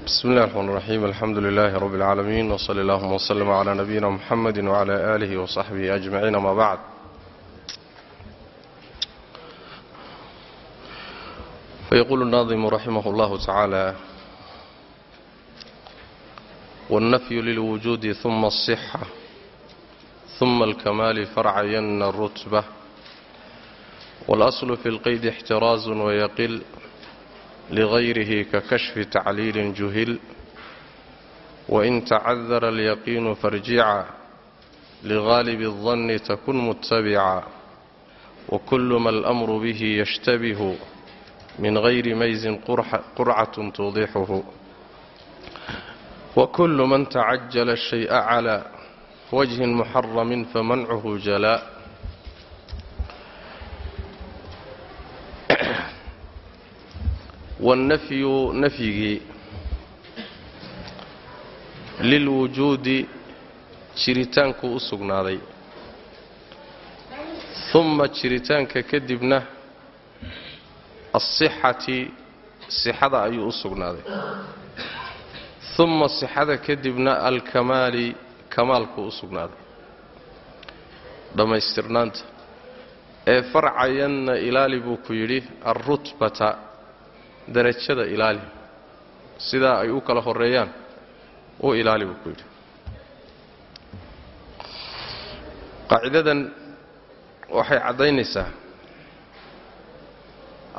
bsmi اllahi الرحmn الرaxيim alxamdu لilaahi rb اlcaalamiin wslى اllahuma wslm عlى nabiyina mxamedi wعlى آlih وصaxbihi أجmaciin ama bacd fayqulu الnaadimu raximah اllahu taعaalى wالnafyu lilwujuudi ثuma الصxة ثuma اlkamaali farcayana الrutbة wاlأصl fi اlqayd اxtiraaز wayaqil لغيره ككشف تعليل جهل وإن تعذر اليقين فارجعا لغالب الظن تكن متبعا وكل ما الأمر به يشتبه من غير ميز قرعة توضحه وكل من تعجل الشيء على وجه محرم فمنعه جلاء wannafyu nafyigii lilwujuudi jiritaankuu u sugnaaday humma jiritaanka kadibna asixati sixada ayuu u sugnaaday humma sixada kadibna alkamaali kamaalkuu u sugnaaday dhammaystirnaanta ee farcayanna ilaali buu ku yidhi alrutbata darajada ilaali. Sidaa ay u kala horeeyaan u ilaali buu ku yidhi. Qaacidadan waxay caddaynaysaa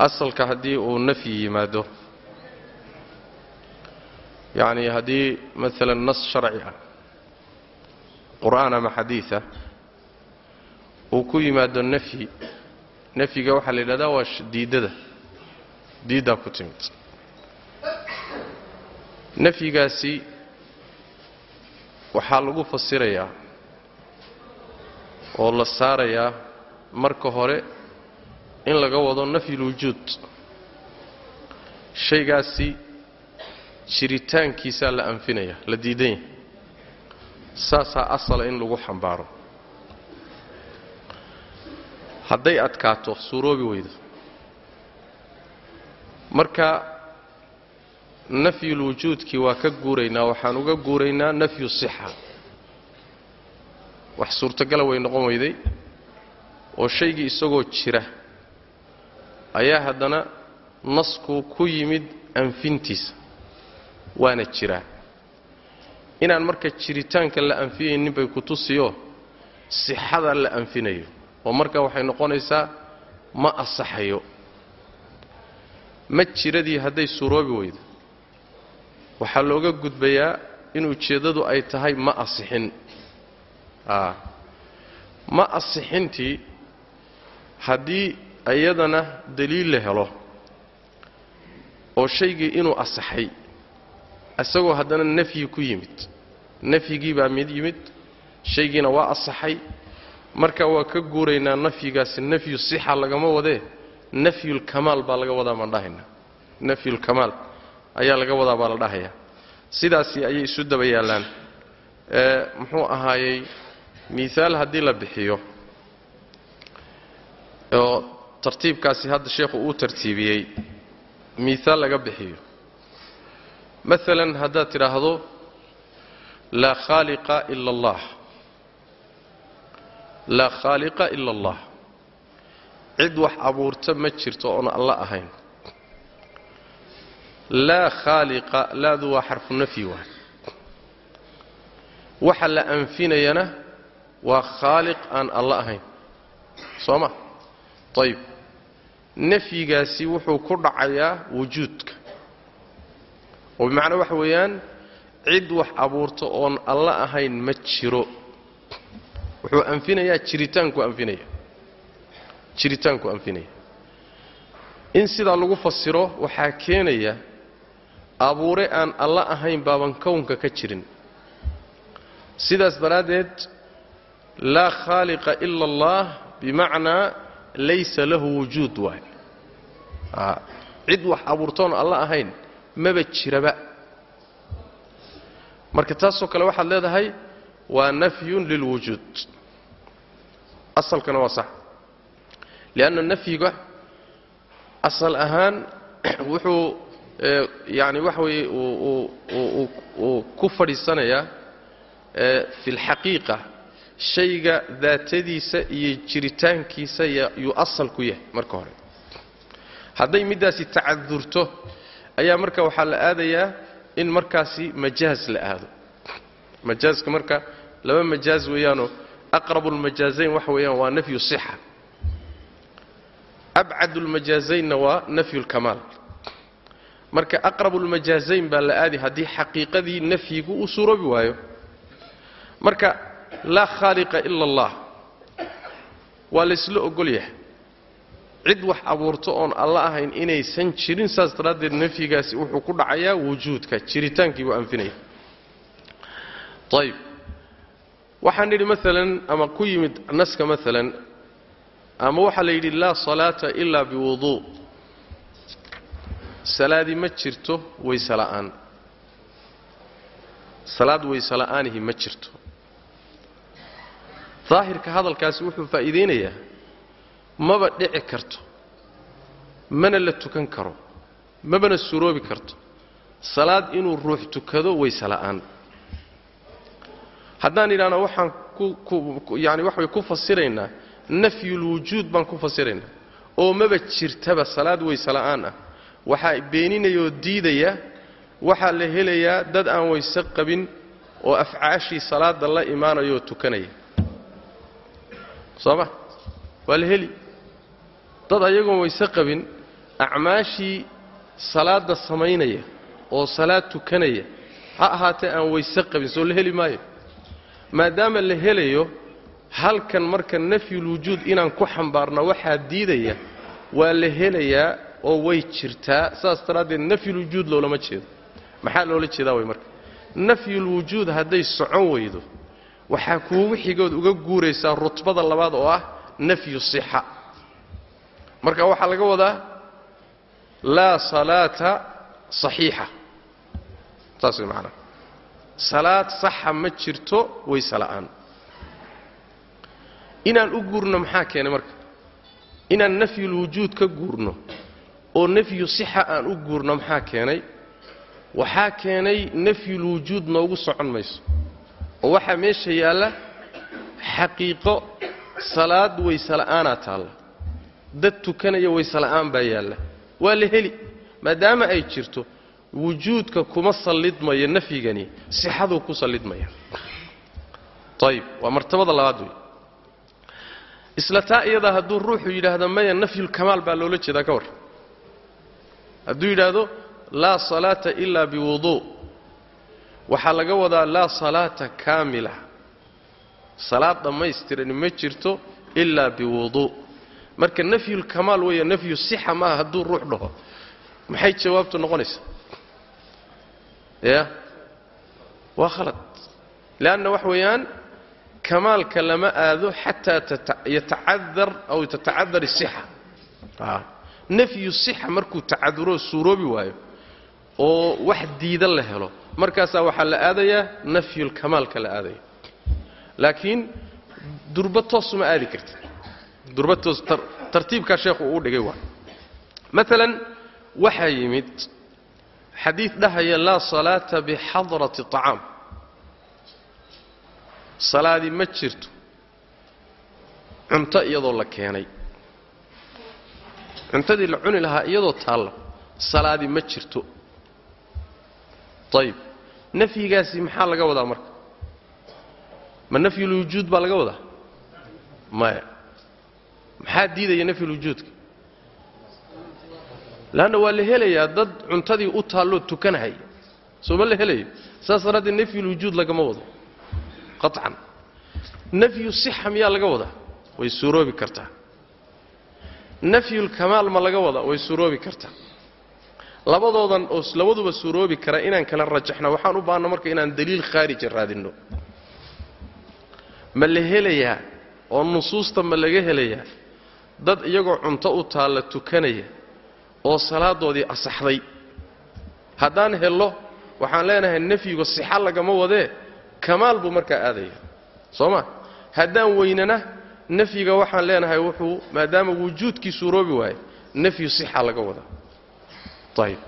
asalka haddii uu nafyi yimaado. Yacnii haddii maalan nas sharci ah qur'aan ama xadiida uu ku yimaado nafyi nafyiga waxaa la yidhahdaa waa diiddada diiddaa ku timid nafyigaasi waxaa lagu fasirayaa oo la saarayaa marka hore in laga wado nafyulwujuud shaygaasi jiritaankiisaa la anfinaya la diidan yahay saasaa asala in lagu xambaaro. Hadday adkaato suuroobi weydo marka nafyulwujuudkii waa ka guuraynaa waxaan uga guuraynaa nafyu sixa. Wax suurtagala way noqon weyday oo shaygii isagoo jira ayaa haddana nasku ku yimid anfintiisa waana jiraa inaan marka jiritaanka la anfiyaynin bay ku tusiyo sixada la anfinayo. Oo marka waxay noqonaysaa ma asaxayo ma jiradii hadday suuroobi weydo. Waxaa looga gudbayaa in ujeeddadu ay tahay ma asixin. Ma asixintii haddii iyadana daliil la helo oo shaygii inuu asaxay isagoo haddana nafyi ku yimid nafyigii baa mid yimid shaygiina waa asaxay marka waa ka guuraynaa nafyigaasi nafyu sixa lagama wadee nafyulkamaal baa laga wadaa baan dhahayna nafyulkamaal ayaa laga wadaa baa la dhahayaa sidaasi ayay isu daba yaallaan muxuu ahaayey miaal haddii la bixiyo oo tartiibkaasi hadda sheekhu uu tartiibiyey miaal laga bixiyo. Maalan haddaad tidhaahdo laa khaaliqa ila allah. Laa khaaliqa ila allah cid wax abuurta ma jirto oon alla ahayn. Laa khaaliqa laadu waa xarfu nafyi waay. Waxa la anfinayana waa khaaliq aan alla ahayn. Soo ma? Ayib nafyigaasi wuxuu ku dhacayaa wujuudka. Oo bimacnaa waxa weeyaan cid wax abuurta oon alla ahayn ma jiro. Wuxuu anfinayaa jiritaanku anfinaya jiritaanku anfinaya in sidaa lagu fasiro waxaa keenaya abuure aan alla ahayn baaban kownka ka jirin. Sidaas daraaddeed laa khaaliqa ila allah bimacnaa laysa lahu wujuud waay. Cid wax abuurtoon alla ahayn maba jiraba. Marka taasoo kale waxaad leedahay waa nafyun lilwujuud asalkana waa sax lianna nafyiga asal ahaan wuxuu yani waxa weeye uu ku fadhiisanayaa fi lxaqiiqa shayga daatadiisa iyo jiritaankiisa yuu asal ku yahay marka hore hadday middaasi tacadurto ayaa marka waxaa la aadayaa in markaasi majaaz la aado majaaska marka laba majaaz weeyaanoo aqrabu lmajaazayn waxa weeyaan waa nafyu sixa abcad lmajaazaynna waa nafyu lkamaal marka aqrabu lmajaazayn baa la aadi haddii xaqiiqadii nafyigu uu suuroobi waayo marka laa khaaliqa ila allah waa laysla ogol yahay cid wax abuurto oon alla ahayn inaysan jirin saas daraaddeed nafyigaasi wuxuu ku dhacayaa wujuudka jiritaankii buu anfinaya ayib waxaan nidhi maalan ama ku yimid naska maalan ama waxaa la yidhi laa salaata ilaa biwuduu salaadi ma jirto wayse la'aan salaad wayse la'aanihi ma jirto. Daahirka hadalkaasi wuxuu faa'iidaynayaa maba dhici karto mana la tukan karo mabana suroobi karto. Salaad inuu ruux tukado wayse la'aan haddaan idhaahno waxaan yani waxa way ku fasiraynaa nafyulwujuud baan ku fasiraynaa oo maba jirtaba salaad wayse la'aan ah waxaa beeninayoo diidaya waxaa la helayaa dad aan wayse qabin oo afcaashii salaada la imaanayoo tukanaya. Soo ma waa la heli. Dad ayagoon wayse qabin acmaashii salaadda samaynaya oo salaad tukanaya ha ahaatee aan wayse qabin soo la heli maayo. Maadaama la helayo halkan marka nafyulwujuud inaan ku xambaarna waxaa diidaya waa la helayaa oo way jirtaa. Saas daraaddeed nafyulwujuud loolama jeedo. Maxaa loola jeedaa way marka? Nafyulwujuud hadday socon weydo waxaa kuugu xigood uga guuraysaa rutbada labaad oo ah nafyu sixa. Marka waxaa laga wadaa laa salaata saxiixa. Saas way macanaha salaad saxa ma jirto wayse la'aan inaan u guurno maxaa keenay marka? Inaan nafyulwujuud ka guurno oo nafyu sixa aan u guurno maxaa keenay? Waxaa keenay nafyulwujuud noogu socon mayso. Oo waxaa meesha yaalla xaqiiqo salaad wayse la'aanaa taalla. Dad tukanaya wayse la'aan baa yaalla. Waa la heli. Maadaama ay jirto wujuudka kuma sallidmayo nafyigani sixaduu ku sallidmaya. Ayib waa martabada labaad wey isla taa iyadaa hadduu ruuxu yidhaahdo maya nafyulkamaal baa loola jeedaa ka war. Hadduu yidhaahdo laa salaata ilaa biwuduu waxaa laga wadaa laa salaata kaamila. Salaad dhammaystirani ma jirto ilaa biwuduu marka nafyulkamaal weeye nafyu sixa maaha hadduu ruux dhaho. Maxay jawaabtu noqonaysaa? Ya waa khalad. Leanna wax weeyaan kamaalka lama aado xataa yatacadar aw tatacadar isixa nafyu sixa markuu tacaduroo suuroobi waayo oo wax diida la helo markaasaa waxaa la aadayaa nafyulkamaalka la aadaya. Laakiin durba toosuma aadi karti durba toos tartiibkaa sheekhu uu dhigay waa. Maalan waxaa yimid xadiid dhahaya laa salaata bixadrati طacaam salaadi ma jirto. Cunto iyadoo la keenay. Cuntadii la cuni lahaa iyadoo taalla. Salaadi ma jirto. Ayib nafyigaasi maxaa laga wadaa marka? Ma nafyulwujuud baa laga wadaa? Maya maxaa diidaya nafyulwujuudka leanna waa la helayaa dad cuntadii u taalloo tukanahaya sooma la helayo? Saas daraaddeed nafyulwujuud lagama wado qaطcan nafyu sixa miyaa laga wadaa? Way suuroobi kartaa. Nafyulkamaal ma laga wadaa? Way suuroobi kartaa. Labadoodan oo labaduba suuroobi kara inaan kala rajaxno waxaan u baahna marka inaan daliil khaarija raadinno. Ma la helayaa oo nusuusta ma laga helayaa? Dad iyagoo cunto u taalla tukanaya oo salaadoodii asaxday. Haddaan hello waxaan leenahay nafyigu sixa lagama wadee kamaal buu markaa aadaya soo ma? Haddaan weynana nafyiga waxaan leenahay wuxuu maadaama wujuudkii suuroobi waaye nafyu sixa laga wadaa. Ayib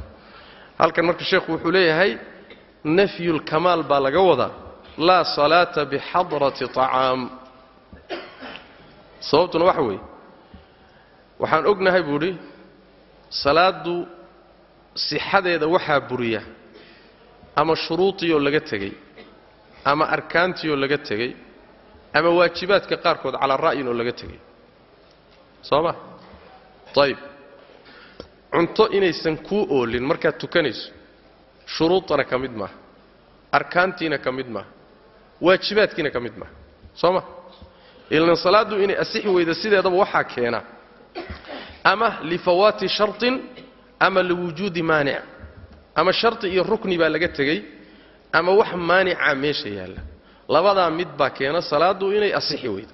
halkan marka sheekhu wuxuu leeyahay nafyulkamaal baa laga wadaa. Laa salaata bixadrati طacaam sababtuna waxa weeye waxaan ognahay buu idhi salaaddu sixadeeda waxaa buriya ama shuruudiioo laga tegey ama arkaantiioo laga tegey ama waajibaadka qaarkood calaa ra'yin oo laga tegey. Soo ma? Ayib cunto inaysan kuu oolin markaad tukanayso shuruudana ka mid maaha arkaantiina ka mid maaha waajibaadkiina ka mid maaha soo ma? Ilan salaaddu inay asixi weyda sideedaba waxaa keena. Ama lifawaati sharطin ama liwujuudi maanic. Ama shardi iyo rukni baa laga tegey ama wax maanica meesha yaalla. Labadaa mid baa keena salaaddu inay asixi weydo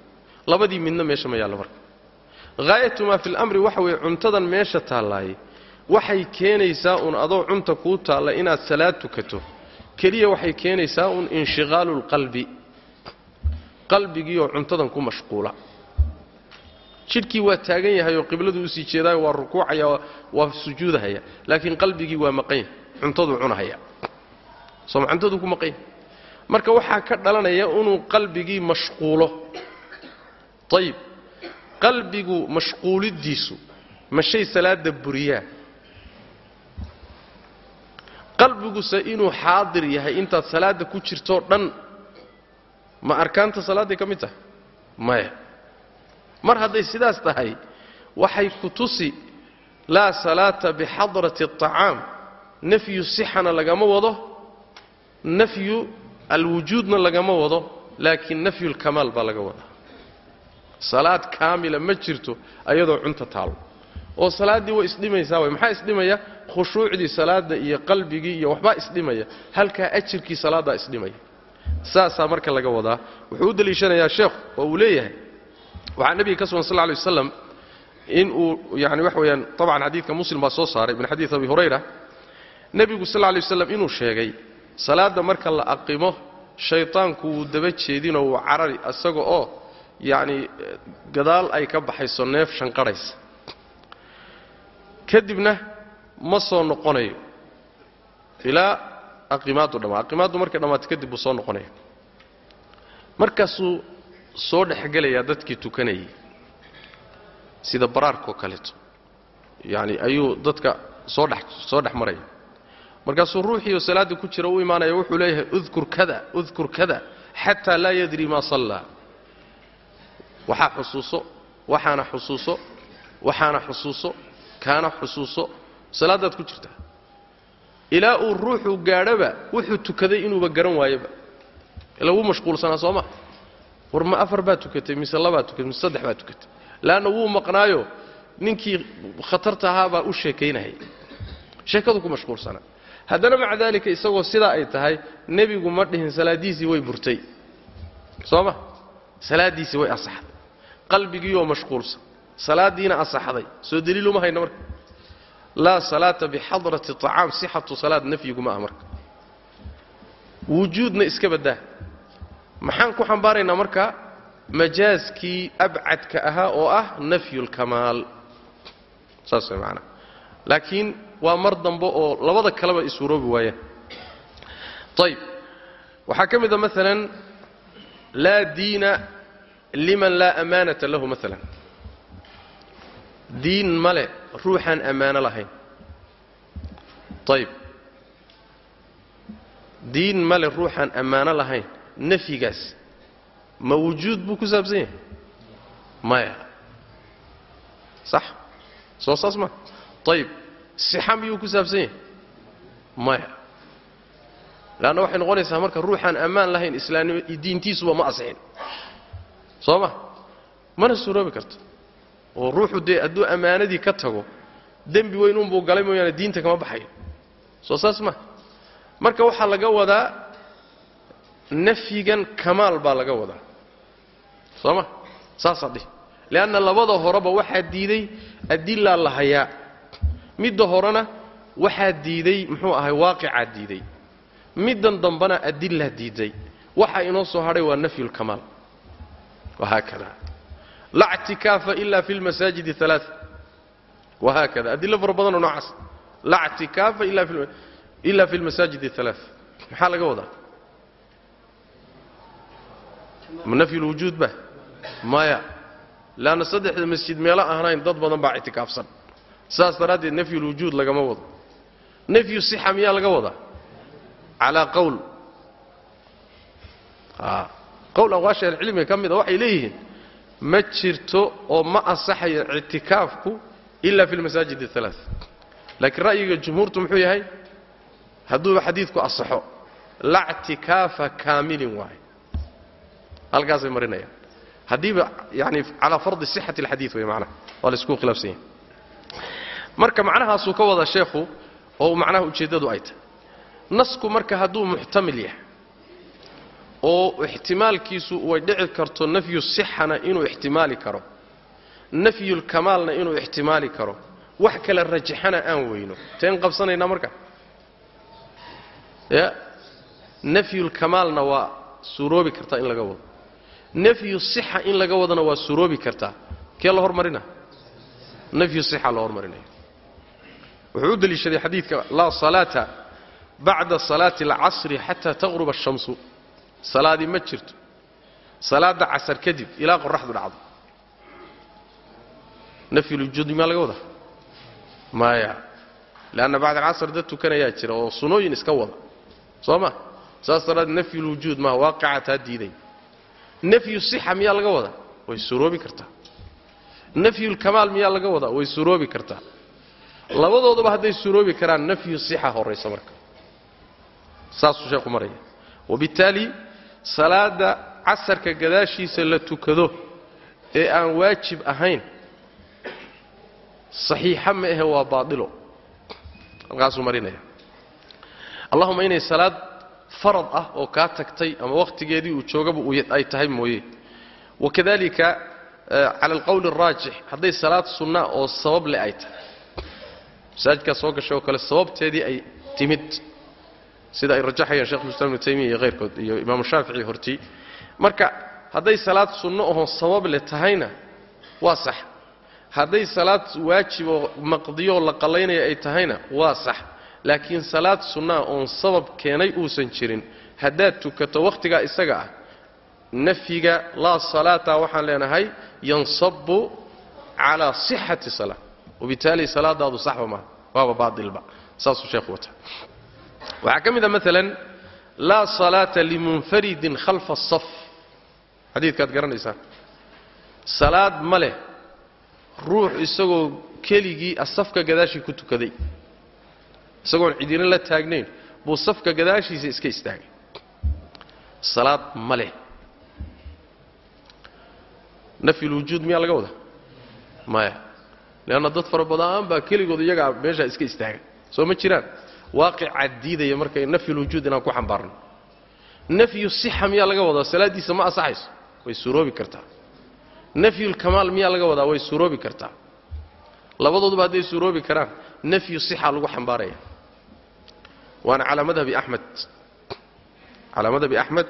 labadii midna meesha ma yaallo marka. Haayatu maa fi lamri waxa weeye cuntadan meesha taallaaye waxay keenaysaa uun adoo cunta kuu taalla inaad salaad tukato. Keliya waxay keenaysaa uun inshiqaalu lqalbi qalbigiioo cuntadan ku mashquula. Jidhkii waa taagan yahay oo qibladu u sii jeedaayo waa rukuucaya waa sujuudahaya. Laakiin qalbigii waa maqan yahay cuntaduu cunahaya soomcantadu ku maqan yahay marka waxaa ka dhalanaya inuu qalbigii mashquulo. Ayib qalbigu mashquuliddiisu ma shay salaada buriyaa qalbiguse inuu xaadir yahay intaad salaada ku jirtoo dhan ma arkaanta salaaday ka mid tahay? Maya. Mar hadday sidaas tahay waxay ku tusi laa salaata bixadrati acaam nafyu sixana lagama wado nafyu alwujuudna lagama wado laakiin nafyu اlkamaal baa laga wadaa. Salaad kaamila ma jirto ayadoo cunta taalo oo salaaddii way isdhimaysaa way maxaa isdhimaya? Khushuucdii salaadda iyo qalbigii iyo waxbaa isdhimaya. Halkaa ajirkii salaaddaa isdhimaya. Saasaa marka laga wadaa. Wuxuu u deliishanayaa sheekhu oo uu leeyahay. Waxaa nebiga ka sugan sal lla alay waslam in uu yani wax weeyaan tabcan xadiidka muslim baa soo saaray min xadiid abi hurayra. Nebigu sal lla lay inuu sheegay salaadda marka la aqimo shaytaanku wuu daba jeedinoo wuu carari isaga oo yacni gadaal ay ka baxayso neef shanqadhaysa kadibna ma soo noqonayo. Ilaa aqimaaddu dhammaa aqimaaddu markay dhammaato kadib buu soo noqonaya. Markaasuu soo dhexgelayaa dadkii tukanayay sida baraarkaoo kaleeto. Yacni ayuu dadka soo dhex soo dhex maraya markaasuu ruuxiioo salaadda ku jira u imaanaya wuxuu leeyahay udkur kada udkur kada xataa laa yadri maa sallaa. Waxaa xusuuso waxaana xusuuso waxaana xusuuso kaana xusuuso salaaddaad ku jirtaa ilaa uu ruuxu gaadhoba wuxuu tukaday inuuba garan waayaba. Ila wuu mashquulsanaa soo ma? War ma afar baad tukatay mise labaad tukatay mise saddex baad tukatay. Leanna wuu maqnaayo ninkii khatarta ahaa baa u sheekaynahaya sheekadu ku mashquulsanaa haddana maca daalika isagoo sidaa ay tahay nebigu ma dhihin salaaddiisii way burtay. Soo ma? Salaaddiisii way asaxday qalbigiioo mashquulsan. Salaaddiina asaxday soo daliiluma hayno marka. Laa salaata bixadrati طacaam sixatu salaad nafyiguma ah marka. Wujuudna iska baddaa. Maxaan ku xambaaraynaa marka? Majaaskii abcadka ahaa oo ah nafyu اlkamaal saas way macanaa laakiin waa mar dambe oo labada kaleba isuuroobi waayaan ayb waxaa ka mid a maalan laa diina liman laa amaanata lahu maalan diin male ruuxaan ammaano lahayn. Ayb diin male ruuxaan ammaano lahayn. Nafyigaas ma wujuud buu ku saabsan yahay? Maya. Sax? Soo saas ma? Ayib sixa miyuu ku saabsan yahay? Maya. Leanna waxay noqonaysaa marka ruuxaan ammaan lahayn islaamnimo diintiisuba ma asixin soo ma? Mana suuroobi karto. Oo ruuxu dee hadduu ammaanadii ka tago dembi weyn unbuu galay mooyaane diinta kama baxayo. Soo saas ma? Marka waxaa laga wadaa nafyigan kamaal baa laga wadaa. Soo ma? Saasaa dhihi leanna labada horeba waxaa diiday adilaa la hayaa midda horena waxaa diiday muxuu ahay waaqicaa diiday. Middan dambana adilaa diiday. Waxa inoo soo hadhay waa nafyu lkamaal wahaakada. Laa ctikaafa ila fi lmasaajidi alaa wahaakada. Adilo fara badanoo noocaas. Laa ctikaafa ila fi lmasaajid alaa maxaa laga wadaa? Ma nafyu lwujuud ba? Maya. Leanna saddexda masjid meelo ahnayn dad badan baa ictikaafsan saas daraaddeed nafyulwujuud lagama wado. Nafyu sixa miyaa laga wadaa? Calaa qawl qowl aqwaasha ahlicilmiga ka mida waxay leeyihiin ma jirto oo ma asaxayo ictikaafku ila fi lmasaajid alaa laakiin ra'yiga jumhuurtu muxuu yahay? Hadduuba xadiidku asaxo la ctikaafa kaamilin waaye. Halkaasay marinayaan. Haddiiba yani calaa fardi sixati alxadiid wey macnaha. Waa la isku khilaafsan yahay marka macnahaasuu ka wada sheekhu oo macnaha ujeeddadu ay tahay. Nasku marka hadduu muxtamil yahay oo ixtimaalkiisu way dhici karto nafyu sixana inuu ixtimaali karo nafyulkamaalna inuu ixtimaali karo wax kale rajaxana aan weyno. Teen qabsanaynaa marka? Ya? Nafyulkamaalna waa suuroobi kartaa in laga wado. Nafyu sixa in laga wadana waa suuroobi kartaa kee la hormarina? Nafyu sixa la hormarinaya wuxuu u deliishaday xadiidka laa salaata bacda salaati alcasri xataa taqruba ashamsu salaadii ma jirto. Salaadda casar kadib ilaa qoraxdu dhacdo. Nafyulwujuudi maa laga wadaa? Maya leanna bacda alcasr dad tukanayaa jira oo sunooyin iska wada. Soo ma? Saas daraaddeed nafyulwujuud maaha waaqicaa taa diiday nafyu sixa miyaa laga wadaa? Way suroobi kartaa. Nafyulkamaal miyaa laga wadaa? Way suroobi kartaa labadooduba hadday suroobi karaan nafyu sixa horaysa marka. Saasuu sheekhu maraya. Wabittaali salaada casarka gadaashiisa la tukado ee aan waajib ahayn saxiixa ma ahe waa baadilo. Halkaasuu marinaya. Allahuma inay salaad farad ah oo kaa tagtay ama wakhtigeedii uu joogaba ay tahay mooye. Wakadalika cala alqowli araajix hadday salaad sunna oo sabab le ay tahay masaajidkaa soo gashay oo kale sababteedii ay timid sida ay rajaxayaan shekh islam ibnu taymiya iyo hayrkood iyo imaamu shaafici hortii. Marka hadday salaad sunno oho sabab le tahayna waa sax. Hadday salaad waajiboo maqdiyoo la qallaynaya ay tahayna waa sax. Laakiin salaad sunnaa oon sabab keenay uusan jirin haddaad tukato wakhtigaa isaga ah nafyiga laa salaata waxaan leenahay yansabu calaa sixati salaa wabitaali salaadaadu saxba maaha waaba baailba saasuu sheekhu wata waxaa ka mid a maalan laa salaata limunfaridin khalfa asaf xadiidkaad garanaysaan salaad ma leh ruux isagoo keligii safka gadaashii ku tukaday isagoon cidina la taagnayn buu safka gadaashiisa iska istaagay salaad ma leh nafyulwujuud miyaa laga wadaa maya leanna dad fara badan baa keligood iyagaa meeshaa iska istaaga. Soo ma jiraan? Waaqicaa diidaya marka nafyulwujuud inaan ku xambaarno. Nafyu sixa miyaa laga wadaa? Salaaddiisa ma asaxayso way suroobi kartaa. Nafyulkamaal miyaa laga wadaa? Way suroobi kartaa. Labadooduba hadday suroobi karaan nafyu sixa lagu xambaaraya. Waana calaa madhabi axmed calaa madhabi axmed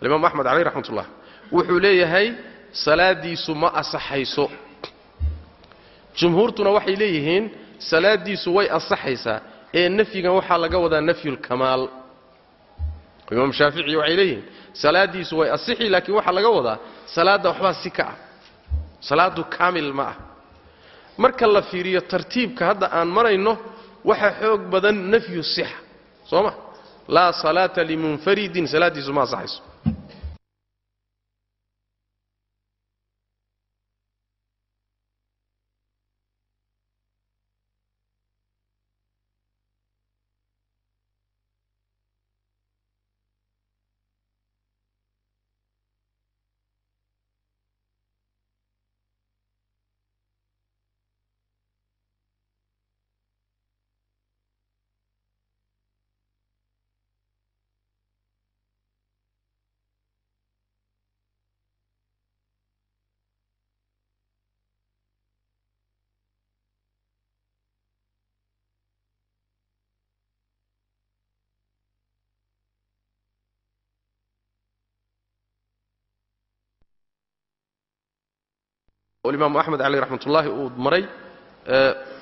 alimaam axmed caleyh raxmat wuxuu leeyahay salaadiisu ma asaxayso jumhuurtuna waxay leeyihiin salaadiisu way asaxaysaa ee nafyigan waxaa laga wadaa nafyulkamaal imaam shaafici waxay leeyihiin salaadiisu way asixi laakiin waxaa laga wadaa salaadda waxbaa si ka ah salaadu kaamil ma ah. Marka la fiiriyo tartiibka hadda aan marayno waxaa xoog badan nafyu sixa soo ma? Laa salaata limunfaridin salaaddiisu ma asaxayso imaamu axmed caleyh raxmat ullaahi uu maray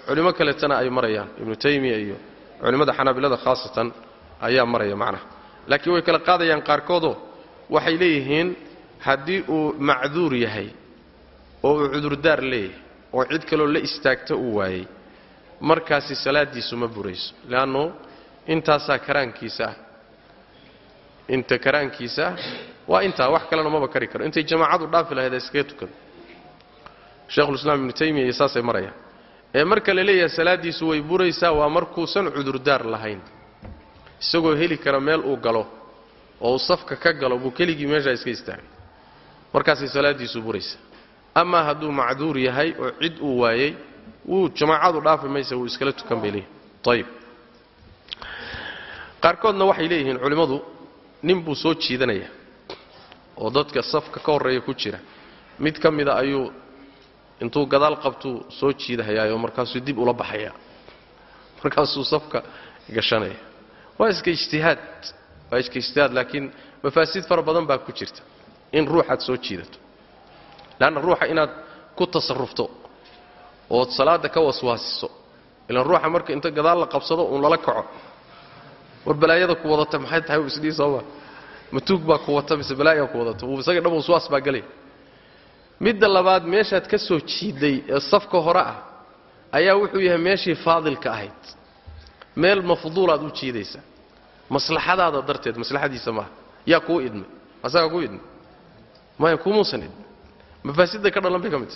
culimo kaleetana ay marayaan. Ibnu taymiya iyo culimmada xanaabilada khaasatan ayaa maraya macnaha. Laakiin way kala qaadayaan qaarkoodoo waxay leeyihiin haddii uu macduur yahay oo uu cudurdaar leeyahay oo cid kaloo la istaagta uu waayey markaasi salaaddiisu ma burayso. Leannu intaasaa karaankiisa ah. Inta karaankiisa ah waa intaa wax kalena maba kari karo. Intay jamaacadu dhaafi lahayd iskaga tukado sheekhulislaam ibnu taymiya iyo saasay marayaan. Ee marka la leeyahay salaaddiisu way buraysaa waa markuusan cudurdaar lahayn. Isagoo heli kara meel uu galo oo uu safka ka galo buu keligii meeshaa iska istaagay markaasay salaaddiisu buraysaa amaa hadduu macduur yahay oo cid uu waayey wuu jamaacadu dhaafi maysa wuu iskala tukan bay leeyihiin ayib qaarkoodna waxay leeyihiin culimmadu nin buu soo jiidanaya oo dadka safka ka horreeya ku jira. Mid ka mida ayuu intuu gadaal qabtuu soo jiidahayaayoo markaasuu dib ula baxayaa. Markaasuu safka gashanaya. Waa iska ijtihaad waa iska ijtihaad laakiin mafaasid fara badan baa ku jirta in ruuxaad soo jiidato. Leanna ruuxa inaad ku tasarufto ood salaadda ka waswaasiso ilaan ruuxa marka inta gadaal la qabsado uun lala kaco. War balaayada ku wadata maxay tahay isdhii sooma matuug baa ku wata mise balaayaa ku wadata? Isaga dhab waswaas baa gelaya midda labaad meeshaad ka soo jiiday ee safka hore ah ayaa wuxuu yahay meeshii faadilka ahayd. Meel mafduulaad u jiidaysaa maslaxadaada darteed maslaxadiisa maaha. Yaa kuu idmay asagaa kuu idmay maya kumuusan idmay mafaasidda ka dhalan bay ka mid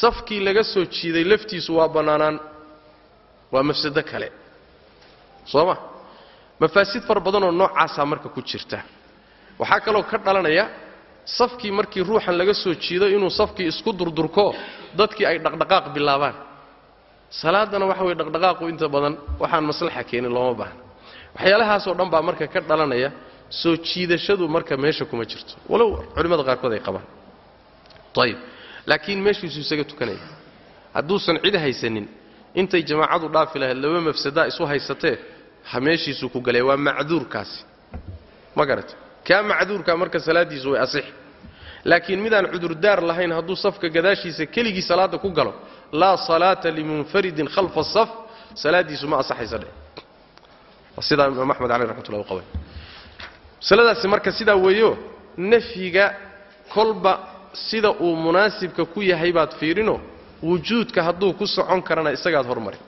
safkii laga soo jiiday laftiisu waa bannaanaan. Waa mafsado kale. Soo ma? Mafaasid fara badanoo noocaasaa marka ku jirta. Waxaa kaloo ka dhalanaya safkii markii ruuxan laga soo jiido inuu safkii isku durdurko dadkii ay dhaqdhaqaaq bilaabaan. Salaadana waxa weye dhaqdhaqaaqu inta badan waxaan maslaxa keenin looma baahna. Waxyaalahaasoo dhan baa marka ka dhalanaya soo jiidashadu marka meesha kuma jirto. Walow culimmada qaarkood ay qabaan. Ayib laakiin meeshiisu isaga tukanaya. Hadduusan cid haysanin intay jamaacadu dhaafi lahayd laba mafsadaa isu haysatee ha meeshiisuu ku galaya waa macduurkaasi. Ma garata kaa macduurkaa marka salaaddiisu way asix. Laakiin midaan cudurdaar lahayn hadduu safka gadaashiisa keligii salaadda ku galo laa salaata limunfaridin khalfa asaf salaaddiisu ma asaxaysa dheh. Sidaa imaam axmed caleh raxmatullahi u qabay. Masaladaasi marka sidaa weeyo nafyiga kolba sida uu munaasibka ku yahay baad fiirino wujuudka hadduu ku socon karana isagaad hormari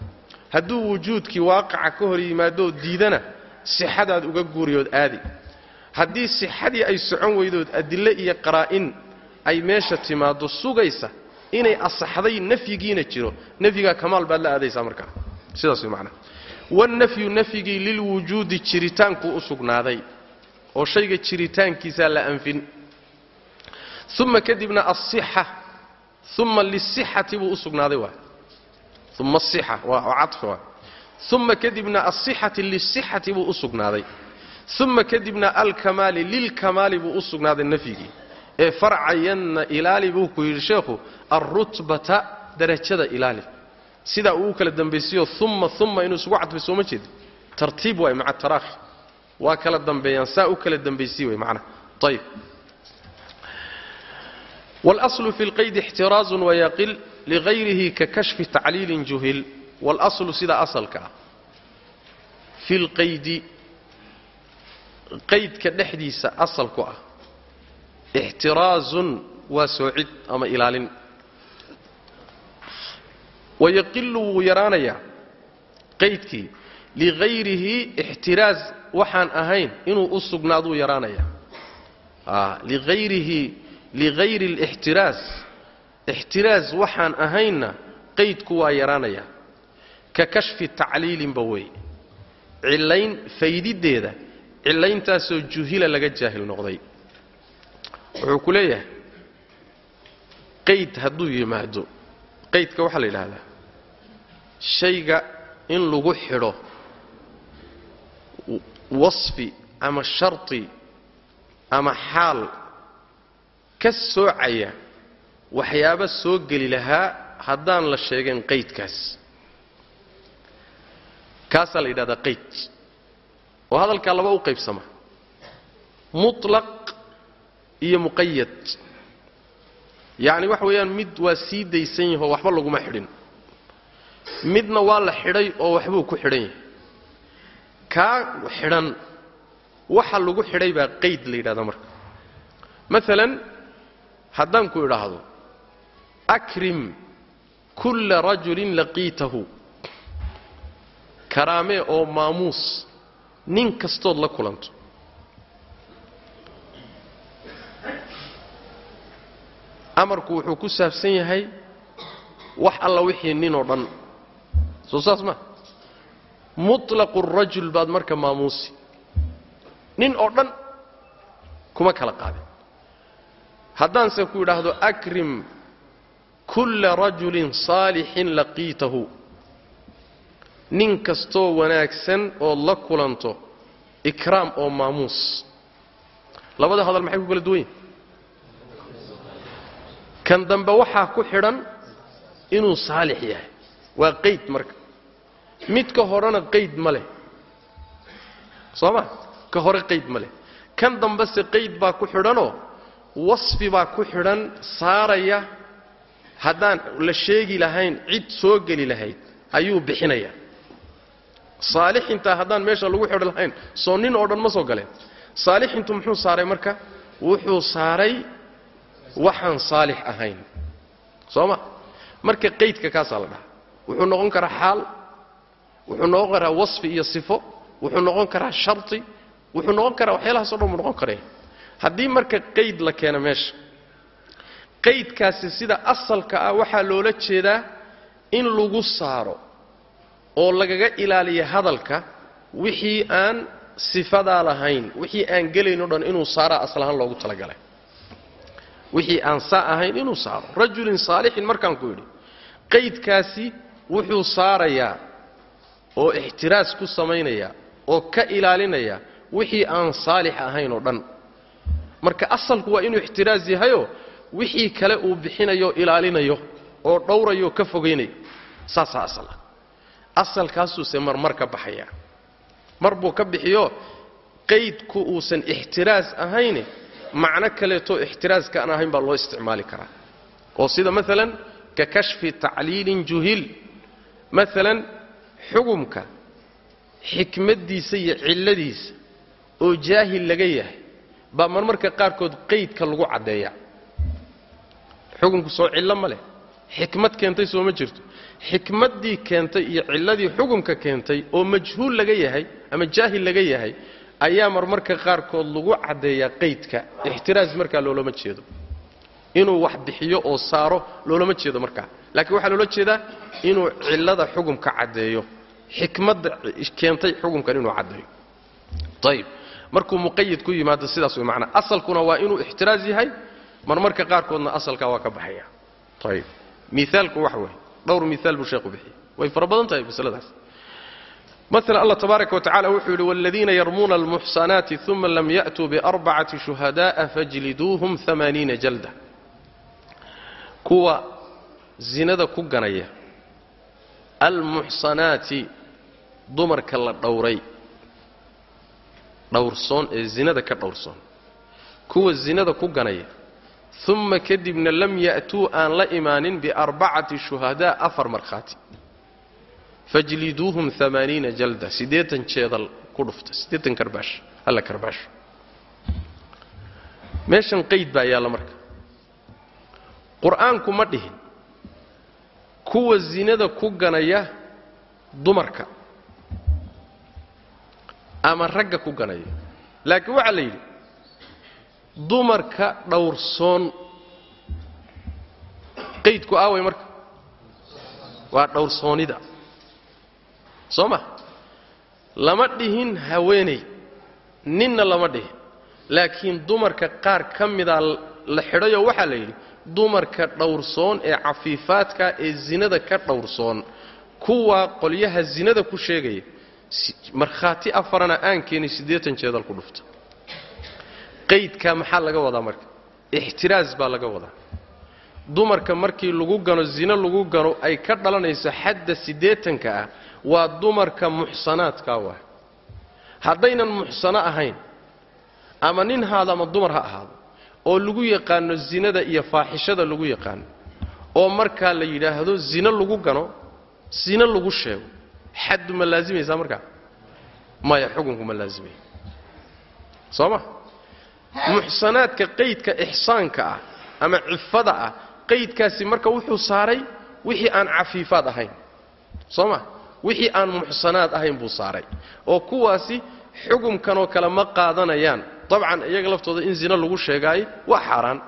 hadduu wujuudkii waaqaca ka hor yimaadoo diidana sixadaad uga guuriyood aadi haddii sixadii ay socon weydood adille iyo qaraa'in ay meesha timaaddo sugaysa inay asaxday nafyigiina jiro. Nafyigaa kamaal baad la aadaysaa markaa sidaas way wannafyu nafyigii lilwujuudi jiritaankuu u sugnaaday oo shayga jiritaankiisaa la anfin. Uma kadibna asixa uma lisixati buu u sugnaaday waay uma asixa waa cafi waay uma kadibna asixati lisixati buu u sugnaaday uma kadibna alkamaali lilkamaali buu u sugnaaday nafyigii ee farcayanna ilaali buu ku yidhi sheekhu alrutbata darajada ilaali sidaa uu u kala dambaysiyo uma uma inuu isugu cadfay sooma jeedi tartiib waay maca taraakhi waa kala dambeeyaan saa u kala dambaysiy way macnaha ayib wاlأصl fi اlqayd اxtiraaز wayaqil ligayrihi kakashfi tacliilin juhil wاlأصlu sida asalka ah fi اlqaydi qaydka dhexdiisa asalku ah. Ixtiraazun waa soocid ama ilaalin. Wayaqilu wuu yaraanayaa qaydkii ligayrihi ixtiraaz waxaan ahayn inuu u sugnaaduu yaraanayaa. Liayrihi ligayri اlixtiraaz ixtiraaz waxaan ahaynna qaydku waa yaraanayaa. Ka kashfi tacliilinba wey. Cillayn faydiddeeda cillayntaasoo juhila laga jaahil noqday. Wuxuu ku leeyahay qayd hadduu yimaado qaydka waxaa la yidhaahdaa shayga in lagu xidho wasfi ama sharti ama xaal ka soocaya waxyaaba soo geli lahaa haddaan la sheegin qaydkaas kaasaa la yidhahdaa qayd oo hadalkaa laba u qaybsama. Mutlaq iyo muqayad yacni waxa weeyaan mid waa sii daysan yahoo waxba laguma xidhin. Midna waa la xidhay oo waxbuu ku xidhan yahay. Kaa xidhan waxa lagu xidhay baa qayd la yidhahda marka. Maalan haddaan ku idhaahdo akrim kulla rajulin laqiitahu. Karaamee oo maamuus nin kastood la kulanto. Amarku wuxuu ku saabsan yahay wax alla wixii nin oo dhan. Soo saas ma? Mutlaqu rajul baad marka maamuusi. Nin oo dhan kuma kala qaadin. Haddaanse ku idhaahdo akrim kulla rajulin saalixin laqiitahu nin kastoo wanaagsan ood la kulanto ikraam oo maamuus. Labada hadal maxay ku kala duwan yihiin kan dambe waxaa ku xidhan inuu saalix yahay. Waa qayd marka. Midka horena qayd ma leh. Soo ma? Ka hore qayd ma leh. Kan dambese qayd baa ku xidhanoo wasfi baa ku xidhan saaraya haddaan la sheegi lahayn cid soo geli lahayd ayuu bixinayaa saalixintaa haddaan meesha lagu xidhan lahayn soo nin oo dhan ma soo galeen saalixintu muxuu saaray marka? Wuxuu saaray waxaan saalix ahayn. Soo ma? Marka qaydka kaasaa la dhahaa. Wuxuu noqon karaa xaal wuxuu noqon karaa wasfi iyo sifo wuxuu noqon karaa sharti wuxuu noqon karaa waxyaalahaas o dhan buu noqon karaya haddii marka qayd la keeno meesha qaydkaasi sida asalka ah waxaa loola jeedaa in lagu saaro oo lagaga ilaaliyo hadalka wixii aan sifadaa lahayn wixii aan gelayn o dhan inuu saaraa aslahaan loogu talagalay. Wixii aan saa ahayn inuu saaro. Rajulin saalixin markaan ku yidhi qaydkaasi wuxuu saarayaa oo ixtiraas ku samaynaya oo ka ilaalinaya wixii aan saalix ahayn oo dhan. Marka asalku waa inuu ixtiraas yahayoo wixii kale uu bixinayo ilaalinayo oo dhowrayo ka fogaynayo saasaa asala asalkaasuuse marmar ka baxaya. Mar buu ka bixiyo qaydku uusan ixtiraas ahayne macno kaleetoo ixtiraaska aan ahayn baa loo isticmaali karaa. Oo sida maalan ka kashfi tacliilin juhil. Maalan xugumka xikmaddiisa iyo cilladiisa oo jaahil laga yahay baa marmarka qaarkood qaydka lagu caddeeya xukumku soo cillo ma leh. Xikmad keentay soo ma jirto xikmaddii keentay iyo cilladii xukumka keentay oo majhuul laga yahay ama jaahil laga yahay ayaa marmarka qaarkood lagu caddeeyaa qaydka. Ixtiraas markaa loolama jeedo. Inuu wax bixiyo oo saaro loolama jeedo markaa. Laakiin waxaa loola jeedaa inuu cillada xukumka caddeeyo. Xikmadda keentay xukumkan inuu caddeeyo. Ayib markuu muqayid ku yimaado sidaas way macnaa. Asalkuna waa inuu ixtiraas yahay marmarka qaarkoodna asalkaa waa ka baxaya. Ayib miaalku waxa weeye dhowr miaal buu sheekhu bixiyey. Way fara badan tahay masaladaas. Maala allah tabaaraka wa wuxuu yidhi waaladiina yarmuuna almuxsanaati uma lam ya'tuu biarbacati shuhada'a fajliduuhum amaaniina jalda. Kuwa zinada ku ganaya almuxsanaati dumarka la dhowray dhowrsoon ee zinada ka dhowrsoon. Kuwa zinada ku ganaya uma kadibna lam ya'tuu aan la imaanin biarbacati shuhadaa afar markhaati fajliduuhum amaaniina jalda siddeetan jeedal ku dhufta siddeetan karbaash halla karbaasho meeshan qayd baa yaalla marka qur'aanku ma dhihin kuwa zinada ku ganaya dumarka ama ragga ku ganaya laakiin waxaa la yidhi dumarka dhowrsoon qaydku aaway marka? Waa dhowrsoonnida soo ma? Lama dhihin haweenay ninna lama dhihin. Laakiin dumarka qaar ka midaa la xidhayoo waxaa la yidhi dumarka dhowrsoon ee cafiifaadka ee zinada ka dhowrsoon kuwaa qolyaha zinada ku sheegaya markhaati afarana aan keenin siddeetan jeedal ku dhufta qaydkaa maxaa laga wadaa marka? Ixtiraas baa laga wadaa. Dumarka markii lagu gano zino lagu gano ay ka dhalanayso xadda siddeetanka ah waa dumarka muxsanaadkaa waay haddaynan muxsano ahayn ama nin haado ama dumar ha ahaado oo lagu yaqaano zinada iyo faaxishada lagu yaqaano oo markaa la yidhaahdo zino lagu gano zino lagu sheego xaddu ma laasimaysaa markaa maya xukunku ma laazimaya soo ma muxsanaadka qaydka ixsaanka ah ama cifada ah qaydkaasi marka wuxuu saaray wixii aan cafiifaad ahayn. Soo ma? Wixii aan muxsanaad ahayn buu saaray. Oo kuwaasi xukumkanoo kale ma qaadanayaan. Dabcan iyaga laftooda in zina lagu sheegaayo waa xaaraan.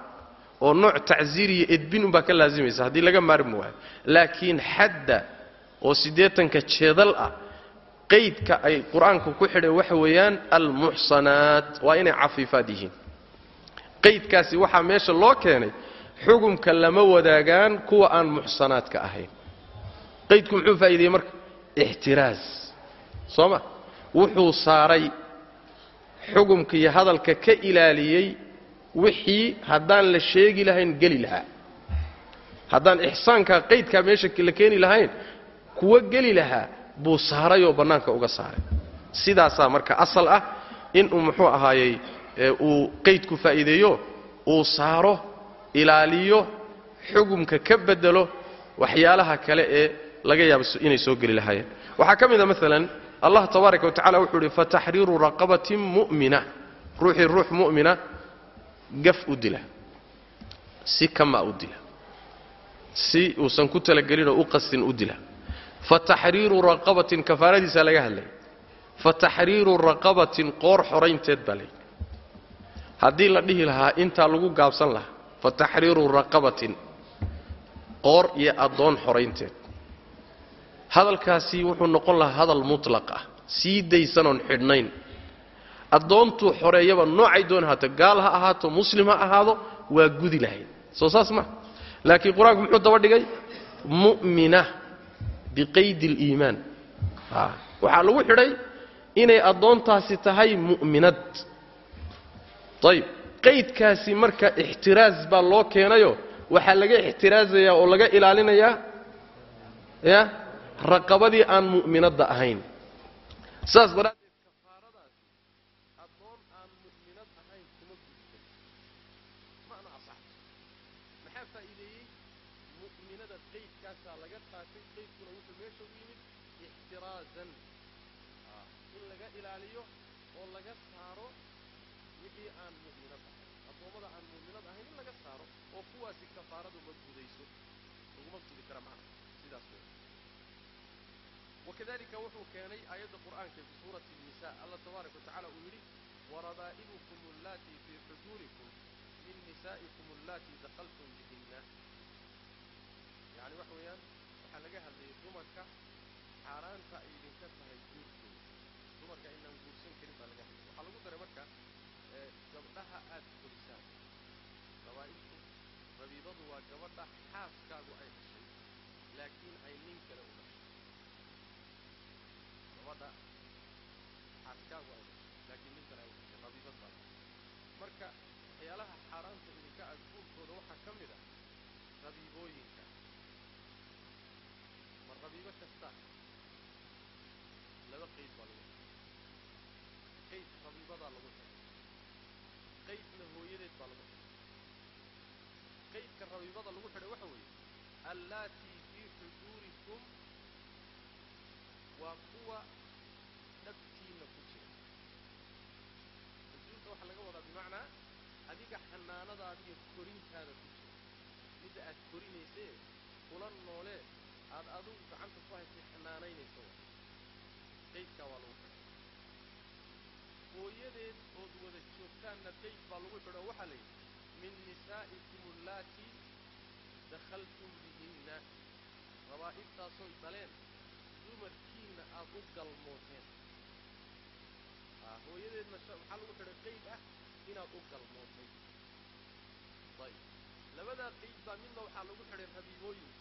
Oo nooc tacsiir iyo edbin umbaa ka laasimaysa haddii laga maarmi waayo. Laakiin xadda oo siddeetanka jeedal ah qaydka ay qur'aanku ku xidheen waxa weeyaan almuxsanaat waa inay cafiifaad yihiin. Qaydkaasi waxaa meesha loo keenay xukumka lama wadaagaan kuwa aan muxsanaadka ahayn. Qaydku muxuu faa'iideyey marka? Ixtiraas. Soo ma? Wuxuu saaray xukumka iyo hadalka ka ilaaliyey wixii haddaan la sheegi lahayn geli lahaa. Haddaan ixsaankaa qaydkaa meesha la keeni lahayn kuwa geli lahaa buu saaray oo bannaanka uga saaray. Sidaasaa marka asal ah inuu muxuu ahaayey uu qaydku faa'iideeyo uu saaro ilaaliyo xukumka ka bedelo waxyaalaha kale ee laga yaabo inay soo geli lahaayeen. Waxaa ka mid a maalan allah tabaaraka wa tacala wuxuu idhi fataxriiru raqabatin mu'mina. Ruuxii ruux mu'mina gaf u dila. Si kama u dila. Si uusan ku talagelinoo u qastin u dila fataxriiru raqabatin kafaaradiisaa laga hadlay. Fataxriiru raqabatin qoor xoraynteed baa haddii la dhihi lahaa intaa lagu gaabsan lahaa. Fataxriiru raqabatin qoor iyo addoon xoraynteed hadalkaasi wuxuu noqon lahaa hadal mutlaq ah. Sii daysanoon xidhnayn. Addoontuu xoreeyaba noocay doon ahaato gaal ha ahaato muslim ha ahaado waa gudi lahayd. Soo saas ma. Laakiin qur'aanku muxuu daba dhigay? Mu'mina biqaydi aliimaan. Waxaa lagu xidhay inay addoontaasi tahay mu'minad. Ayib qaydkaasi marka ixtiraas baa loo keenayo waxaa laga ixtiraasayaa oo laga ilaalinayaa ya raqabadii aan mu'minadda ahayn. Saas daraaddeed kafaaradaasi addoon aan mu'minad ahayn kuma gudsan mana asaxto maxaa faa'iideeyey? Mu'minada qaydkaasaa laga qaatay qaydkuna u yimid ixtiraasan in laga ilaaliyo oo laga saaro wixii aan mu'minad ahayn addoommada aan mu'minad ahayn in laga saaro oo kuwaasi kafaaradu ma gudayso. Laguma gudi kara macna sidaas wey wakadalika wuxuu keenay aayadda qur'aanka fi suurati الnisa allah tabaaraka watacala uu yidhi warabaa'ibukum allatii fii xujuurikum min nisaa'ikum allatii dakhaltum bihinna. Yani waxa weeyaan waxaa laga hadlayay dumarka xaaraanta ay idinka tahay guurkooda dumarka inaan guursan karin baa laga hadlay. Waxaa lagu daray marka gabdhaha aad korisaan rabaa'ibtu rabiibadu waa gabadha xaaskaagu ay dhashay laakiin ay nin kale u dhashay. Gabadha xaaskaagu ay dhashay laakiin nin kale ay u dhashay. Rabiibad baa marka waxyaalaha xaaraanta idinka aad guurkooda waxaa ka mid a rabiibooyinka ma rabiibo kasta laba qayd baa lagu xihay qayd rabiibadaa lagu xihay qaydna hooyadeed baa lagu xihay qaydka rabiibada lagu xidhay waxa weeye allaatii fii xujuurikum waa kuwa dhabtiinna ku jira xujuurka waxaa laga wadaa bimacnaa adiga xanaanadaada iyo korintaada ku jira midda aad korinaysee kula noolee aad adugu gacanta ku haysay xanaanaynayso qaydkaa waa lagu xidhay hooyadeed ood wada joogtaanna qayd baa lagu xidho. Waxaa la yidhi min nisaa'ikum allaatii dakhaltum bihinna. Rabaa'ibtaasoy dhaleen dumarkiinna aad u galmooteen. Hooyadeedna waxaa lagu xidhay qayd ah inaad u galmootay. Ayb labadaa qayd baa midna waxaa lagu xidhay rabiibooyinka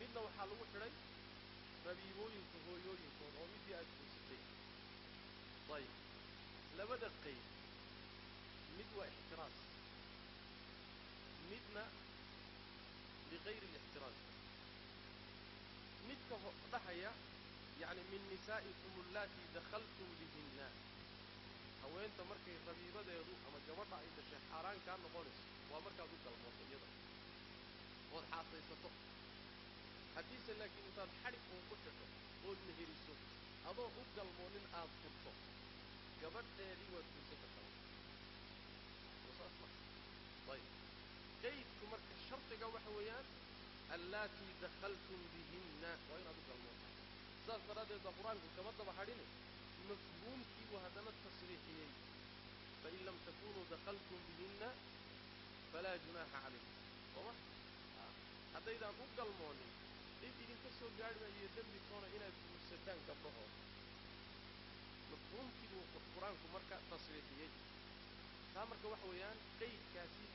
midna waxaa lagu xidhay rabiibooyinka hooyooyinkooda oo midii aad guursatay ayb labada qayd mid waa ixtiraas midna ligayri alixtiraas midka dhahaya yacni min nisaa'ikum allaatii dakhaltum bihinna. Haweenta markay rabiibadeedu ama gabadha ay dhashay xaaraan kaa noqonayso waa markaad u galmooto iyada. Ood xaasaysato haddiise laakiin intaad xadhig uun ku xidho ood meheriso adoo u galmoonin aad furto gabadheedii waad guursan kartaa. Saas qaydku marka shardiga waxa weeyaan allaatii dakhaltum bihinna. Waa inaad u galmoontaa sidaas daraaddeed baa qur'aanku kama daba hadhine mafhuumkii buu haddana tasriixiyey. Fain lam takunuu dakhaltum bihinna falaa junaaxa calaykum. Sooma haddaydaan u galmoonin dhib idinka soo gaadhi maayo dembi toona inaad guursataan gabdhahooda mafhuumkii buu qur'aanku marka tasriixiyey. Taa marka waxa weeyaan qaydkaasi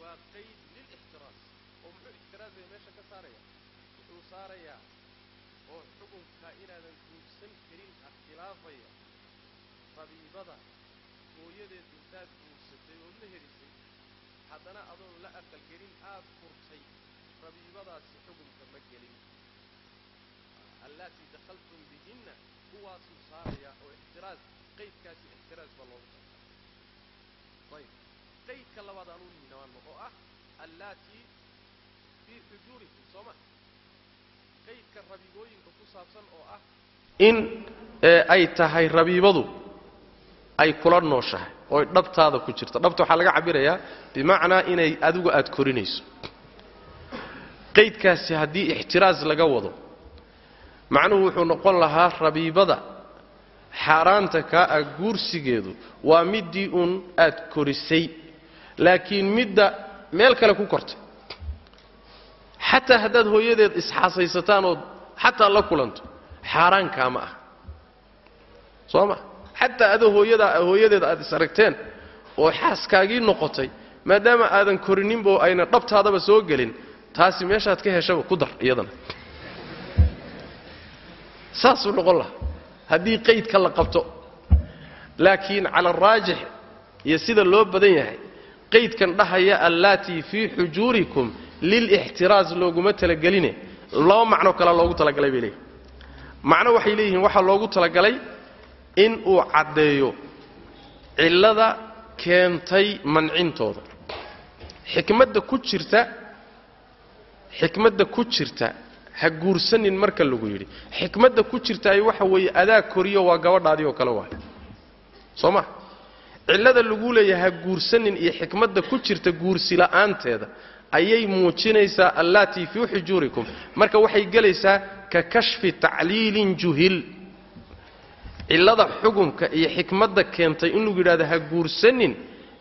waa qayd lilixtiraas oo muxuu ixtiraasaya meesha ka saaraya? Wuxuu saarayaa oo xukunka inaadan guursan karin khilaafaya. Rabiibada hooyadeed intaad guursatay ood la herisay haddana adoon la aqalgelin aad furtay rabiibadaasi xukunka ma gelin allaatii dakhaltum bihinna kuwaasuu saaraya oo ixtiraas qaydkaasi ixtiraas baa loogu talagalay ayib qaydka labaad aan u nimaano oo ah allaatii fii xujuurikum soo ma qaydka rabiibooyinka ku saabsan oo ah in ay tahay rabiibadu ay kula nooshahay ooy dhabtaada ku jirto dhabta waxaa laga cabirayaa bimacnaa inay adigu aad korinayso qaydkaasi haddii ixtiraas laga wado macnuhu wuxuu noqon lahaa rabiibada xaaraanta kaa ah guursigeedu waa middii uun aad korisay laakiin midda meel kale ku kortay. Xataa haddaad hooyadeed isxaasaysataan ood xataa la kulanto xaaraankaa ma ah soo ma? Xataa adoo hooyada hooyadeed aad is aragteen oo xaaskaagii noqotay maadaama aadan korininbo ayna dhabtaadaba soo gelin taasi meeshaad ka heshaba ku dar iyadana saasuu noqon lahaa. Haddii qaydka la qabto laakiin cala araajix iyo sida loo badan yahay qaydkan dhahaya allaatii fii xujuurikum lilixtiraas looguma talageline laba macno kale loogu talagalay bay leeyihiin macno waxay leeyihiin waxaa loogu talagalay in uu caddeeyo cillada keentay mancintooda. Xikmadda ku jirta xikmadda ku jirta ha guursanin marka lagu yidhi. Xikmadda ku jirtaay waxa weeye adaa koriyo waa gabadhaadii oo kale waay soo ma? Cillada lagu leeyahay ha guursanin iyo xikmadda ku jirta guursi la'aanteeda ayay muujinaysaa allaatii fii xujuurikum. Marka waxay gelaysaa ka kashfi tacliilin juhil. Cillada xukunka iyo xikmadda keentay in lagu yidhahdo ha guursanin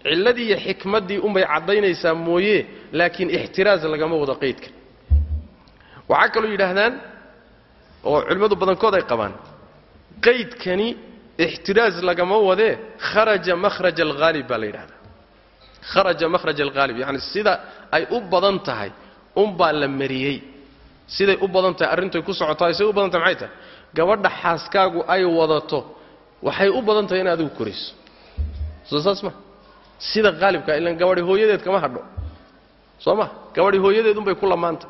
cilladii iyo xikmaddii unbay caddaynaysaa mooye laakiin ixtiraas lagama wado qaydka waxaa kaloo yidhaahdaan oo culimmadu badankood ay qabaan qaydkani ixtiraas lagama wadee kharaja makhraj alhaalib baa la yidhahdaa. Kharaja makhraj alhaalib yacni sida ay u badan tahay unbaa la mariyey. Siday u badan tahay arrintoy ku socotaay siday u badan tahay maxay tahay? Gabadha xaaskaagu ay wadato waxay u badan tahay in adigu korayso soo saas ma? Sida haalibka ilan gabadhi hooyadeed kama hadho. Soo ma? Gabadhi hooyadeed unbay ku lamaanta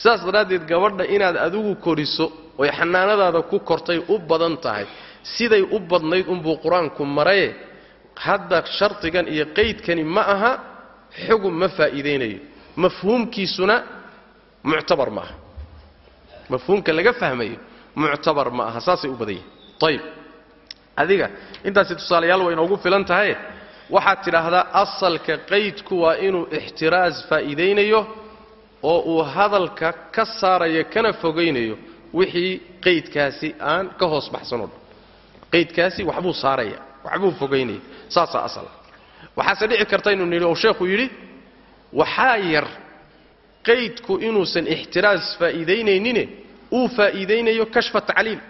sidaas daraaddeed gabadha inaad adigu koriso oy xanaanadaada ku kortay u badan tahay siday u badnayd unbuu qur'aanku maraye hadda shardigan iyo qaydkani ma aha xugum ma faa'iidaynayo. Mafhuumkiisuna muctabar ma aha. Mafhuumka laga fahmayo muctabar ma aha saasay u badan yihiin ayib adiga intaasi tusaalayaal way inoogu filan tahaye waxaad tidhaahdaa asalka qaydku waa inuu ixtiraas faa'iidaynayo oo uu hadalka ka saarayo kana fogaynayo wixii qaydkaasi aan ka hoos baxsanoo dhan. Qaydkaasi waxbuu saaraya waxbuu fogaynaya. Saasaa asala waxaase dhici karta inuu nidhi oo sheekhu yidhi waxaa yar qaydku inuusan ixtiraas faa'iidaynaynin uu faa'iidaynayo kashfa tacliil.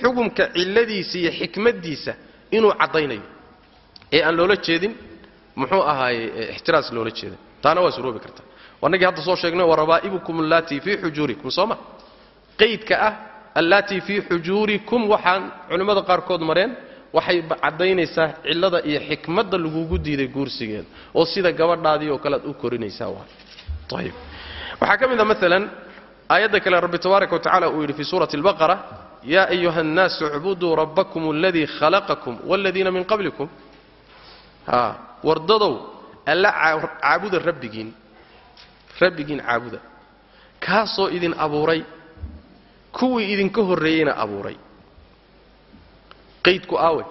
Xukumka cilladiisa iyo xikmaddiisa inuu caddaynayo. Ee aan loola jeedin muxuu ahaaye ixtiraas loola jeeda. Taana waa suroobi karta wanagii hadda soo sheegnay warabaa'ibukum allaatii fii xujuurikum. Soo ma? Qaydka ah allaatii fii xujuurikum waxaan culimmada qaarkood mareen waxay caddaynaysaa cillada iyo xikmadda lagugu diiday guursigeeda oo sida gabadhaadii oo kale aad u korinaysaa waa. Ayib waxaa ka mid a maalan aayadda kale rabbi tabaaraka watacala uu yidhi fii suurati albaqara yaa ayuha annaasu icbuduu rabbakum aladii khalaqakum waaladiina min qablikum. Wardadow alla caabuda rabbigiin rabbigiin caabuda. Kaasoo idin abuuray kuwii idinka horreeyeyna abuuray. Qaydku aawe.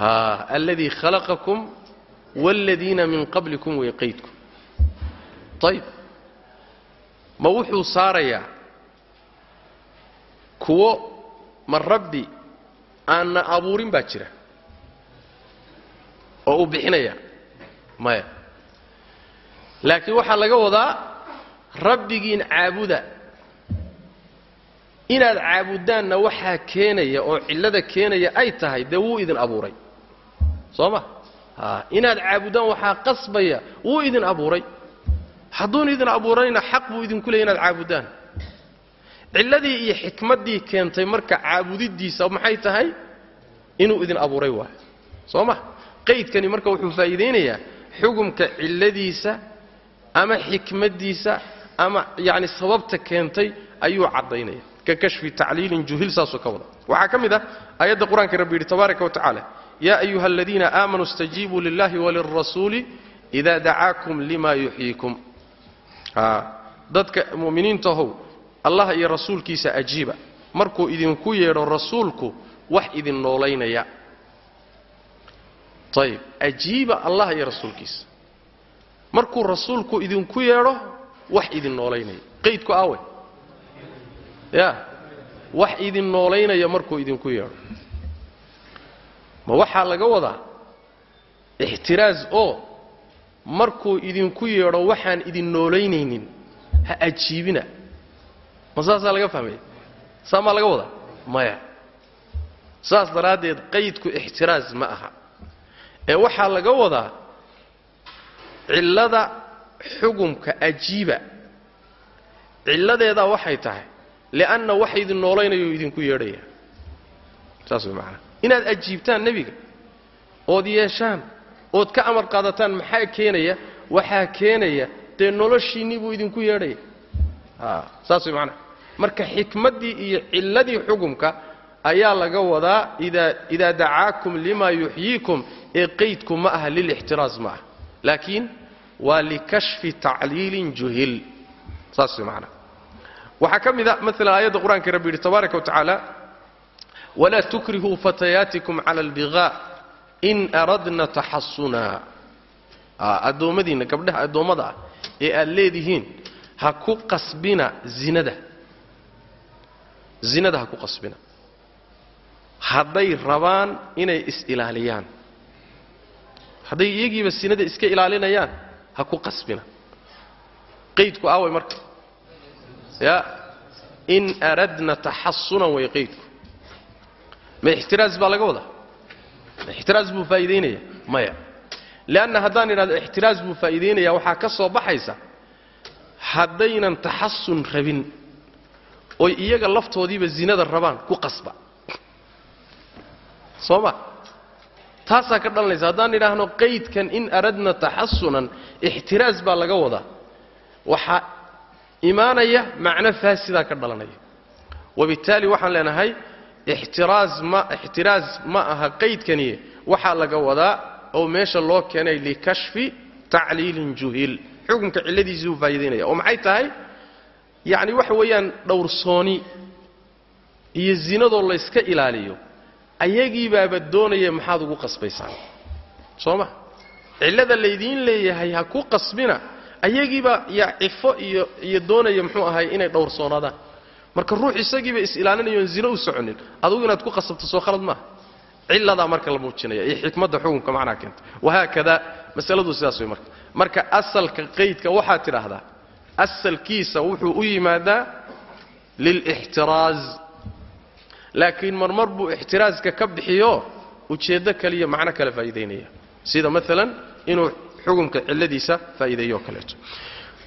Haa alladii khalaqakum waaladiina min qablikum way qaydku. Ayib ma wuxuu saarayaa kuwo ma rabbi aanna abuurin baa jira. Oo uu bixinaya maya laakiin waxaa laga wadaa rabbigiin caabuda. Inaad caabuddaanna waxaa keenaya oo cillada keenaya ay tahay dee wuu idin abuuray. Soo ma? Inaad caabuddaan waxaa qasbaya wuu idin abuuray. Hadduun idin abuurayna xaq buu idinku leeyay inaad caabuddaan cilladii iyo xikmaddii keentay marka caabudiddiisa maxay tahay? Inuu idin abuuray waayo. Soo ma? Qaydkani marka wuxuu faa'iidaynayaa xugumka cilladiisa ama xikmaddiisa ama yacni sababta keentay ayuu caddaynaya. Ka kashfi tacliilin juhil saasoo ka wada. Waxaa ka mid ah aayadda qur'aanka rabbi yidhi tabaaraka wa tacaala yaa ayuha aladiina aamanuu istajiibuu lillahi walilrasuuli ida dacaakum lima yuxyiikum dadka mu'miniintahow allah iyo rasuulkiisa ajiiba. Markuu idinku yeedho rasuulku wax idin noolaynaya ayib ajiiba allah iyo rasuulkiisa markuu rasuulku idinku yeedho wax idin noolaynaya. Qaydku aawe? Ya. Wax idin noolaynaya markuu idinku yeedho. Ma waxaa laga wadaa ixtiraas oo markuu idinku yeedho waxaan idin noolaynaynin ha ajiibina. Ma saasaa laga fahmaya saa maa laga wadaa? Maya. Saas daraaddeed qaydku ixtiraas ma aha. Ee waxaa laga wadaa cillada xugumka ajiiba. Cilladeedaa waxay tahay li'anna wax idin noolaynayo idinku yeedhaya saas way macanaha inaad ajiibtaan nebiga ood yeeshaan ood ka amar qaadataan maxaa keenaya? Waxaa keenaya dee noloshiinnii buu idinku yeedhaya saas way macanaha marka xikmaddii iyo cilladii xugumka ayaa laga wadaa idaa dacaakum lima yuxyiikum ee qaydku ma aha lilixtiraas ma aha laakiin waa likashfi tacliilin juhil saas macanaha waxaa ka mid a maalan aayadda qur'aanka rabbi yidhi tabaaraka wa walaa tukrihuu fatayaatikum cala albiqaa in aradna taxasuna addoommadiinna gabdhaha addoommada ah ee aad leedihiin ha ku qasbina zinada zinada ha ku qasbina hadday rabaan inay is-ilaaliyaan hadday iyagiiba sinada iska ilaalinayaan ha ku qasbina. Qaydku aaway marka. Ya in aradna taxasunan way qaydku ma ixtiraas baa laga wadaa? Ixtiraas buu faa'iidaynaya maya. Leanna haddaan idhahdo ixtiraas buu faa'iidaynaya waxaa ka soo baxaysa haddaynan taxasun rabin oy iyaga laftoodiiba zinada rabaan ku qasba. Soo ma taasaa ka dhalanaysa. Haddaan idhaahno qaydkan in aradna taxasunan ixtiraas baa laga wadaa. Waxaa imaanaya macno faasidaa ka dhalanaya. Wabittaali waxaan leenahay ixtiraas ma ixtiraas ma aha qaydkaniye waxaa laga wadaa oo meesha loo keenay likashfi tacliilin juhil. Xukunka cilladiisii buu faa'iidaynaya. Oo maxay tahay? Yacni waxa weeyaan dhowrsooni iyo zinadoo layska ilaaliyo ayagii baaba doonaya maxaad ugu qasbaysaan soo ma cillada laydiin leeyahay ha ku qasbina. Ayagiibaa yaa cifo iyo iyo doonaya muxuu ahay inay dhowrsoonaadaan marka ruux isagiiba is-ilaalinayoon zino u soconin. Adugu inaad ku qasabto soo khalad maaha. Cilladaa marka la muujinaya iyo xikmadda xukunka macnaha keenta. Wahaakada masaladu sidaas way marka. Marka asalka qaydka waxaad tidhaahdaa asalkiisa wuxuu u yimaadaa lilixtiraaz laakiin marmar buu ixtiraaska ka bixiyo ujeeddo kaliya macno kale faa'iidaynaya. Sida maalan inuu xukumka cilladiisa faa'iideeyo kaleeto.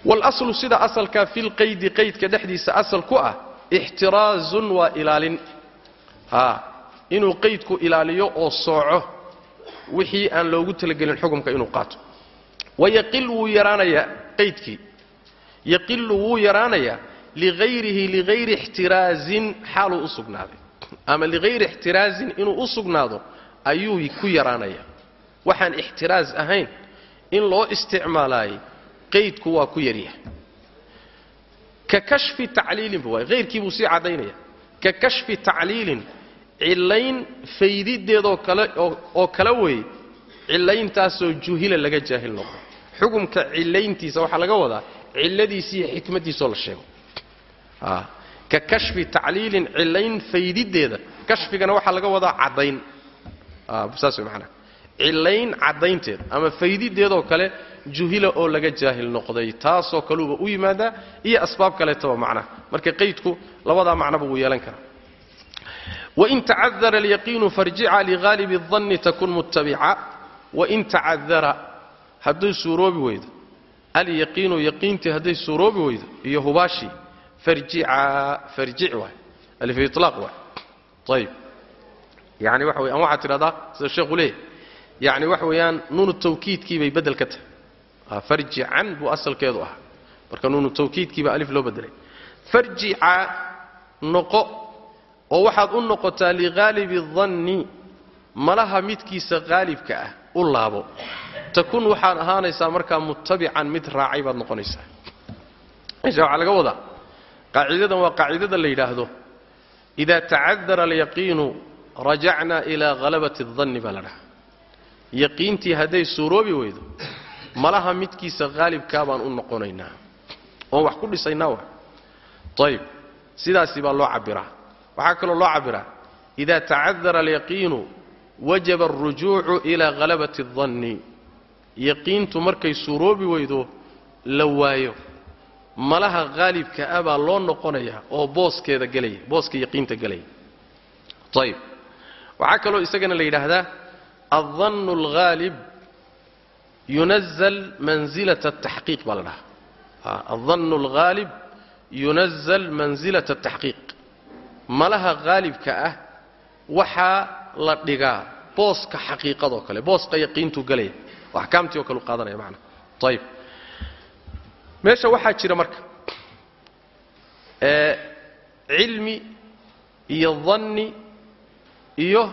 Walaslu sida asalka fi lqaydi qaydka dhexdiisa asal ku ah ixtiraazun waa ilaalin. Haa inuu qaydku ilaaliyo oo sooco wixii aan loogu talagelin xukumka inuu qaato. Wayaqil wuu yaraanayaa qaydkii. Yaqilu wuu yaraanayaa ligayrihi ligayri ixtiraazin xaaluu u sugnaaday ama ligayri ixtiraazin inuu u sugnaado ayuu ku yaraanayaa. Waxaan ixtiraaz ahayn in loo isticmaalaayay qaydku waa ku yaryahay ka kashfi tacliilinba waay hayrkii buu sii caddaynaya ka kashfi tacliilin cillayn faydideedoo kale oo kala weeye cillayntaasoo juhila laga jaahil noqdo. Xukumka cillayntiisa waxaa laga wadaa cilladiisi iyo xikmaddiisoo la sheego ka kashfi tacliilin cillayn faydideeda. Kashfigana waxaa laga wadaa caddayn. Saas way macanaha cillayn caddaynteed ama faydideedoo kale juhila oo laga jaahil noqday taasoo kaluuba u yimaadaa iyo asbaab kaleetaba macnaha marka qaydku labadaa macnoba wuu yeelan karaa. Wain tacadara alyaqiinu farjica lihaalibi اdanni takun muttabica. Wain tacadara hadday suuroobi weydo. Alyaqiinu yaqiintii hadday suuroobi weydo iyo hubaashii yani noqo oo waxaad u noqotaa lihaalibi danni malaha midkiisa haalibka ah u laabo. Takun waxaad ahaanaysaa markaa muttabican mid raacay baad noqonaysaa. Meesha waxaa laga wadaa qaacidadan waa qaacidada la yidhaahdo. Ida tacadara alyaqiinu rajacna ilaa halabati اdanni baa la dhahaa. Yaqiintii hadday suuroobi weydo malaha midkiisa haalibkaa baan u noqonaynaa. Oon wax ku dhisaynaa wa? Ayib sidaasi baa loo cabbiraa. Waxaa kaloo loo cabbiraa ida tacadara alyaqiinu wajaba alrujuucu ilaa halabati اdanni yaqiintu markay suuroobi weydo la waayo malaha haalibka ah baa loo noqonayaa oo booskeeda gelaya booska yaqiinta gelaya. Ayib waxaa kaloo isagana la yidhaahdaa aldannu alghaalib yunazal mansilata ataxqiiq baa la dhahaa. Aldannu alghaalib yunazal mansilata ataxqiiq malaha haalibka ah waxaa la dhigaa booska xaqiiqadoo kale booska yaqiintuu gelaya. Axkaamtii oo kale u qaadanaya macana ayib meesha waxaa jira marka cilmi iyo danni iyo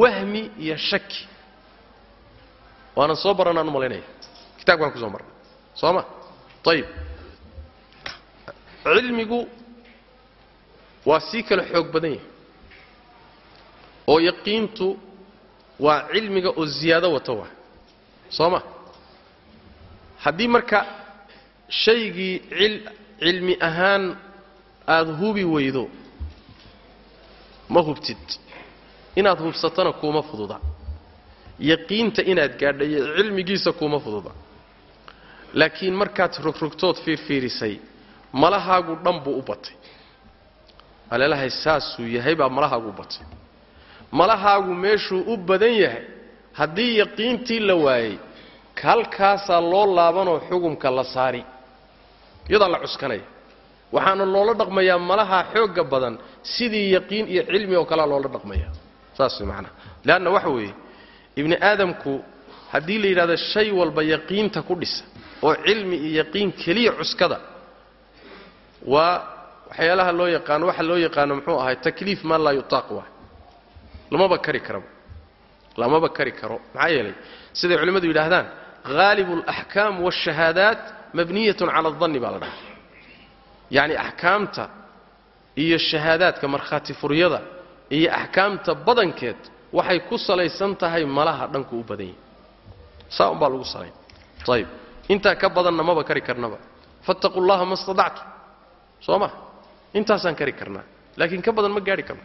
wahmi iyo shaki. Waanan soo baranaan u malaynaya. Kitabka waan ku soo marnay. Soo ma ayib cilmigu waa sii kala xoog badan yahay. Oo yaqiintu waa cilmiga oo ziyaado wato waa. Soo ma haddii marka shaygii cilmi ahaan aada hubi weydo ma hubtid. Inaad hubsatona kuuma fududa. Yaqiinta inaad gaadha iyo cilmigiisa kuuma fududa. Laakiin markaad rogrogtood fiirfiirisay malahaagu dhan buu u batay. Aleelahay saasuu yahay baa malahaagu u batay. Malahaagu meeshuu u badan yahay. Haddii yaqiintii la waayey halkaasaa loo laabanoo xugumka la saari iyadaa la cuskanaya waxaana loola dhaqmayaa malaha xoogga badan sidii yaqiin iyo cilmi oo kalea loola dhaqmaya. Saas macnaha leanna waxa weeye ibni aadamku haddii la yidhahdo shay walba yaqiinta ku dhisa oo cilmi iyo yaqiin keliya cuskada waa waxyaalaha loo yaqaano waxa loo yaqaano muxuu ahay takliif maa laa yutaaq waa. Lamaba kari karaba lamaba kari karo. Maxaa yeelay siday culimmadu yidhaahdaan haalibu alaxkaam waashahaadaat mabniyatun cala aldanni baa la dhahaa. Yacni axkaamta iyo shahaadaadka markhaati furyada iyo axkaamta badankeed waxay ku salaysan tahay malaha dhanku u badan yahi saa umbaa lagu salayn. Ayib intaa ka badanna maba kari karnaba. Fattaquu llaha ma stadactum soo ma? Intaasaan kari karnaa. Laakiin ka badan ma gaadhi karno.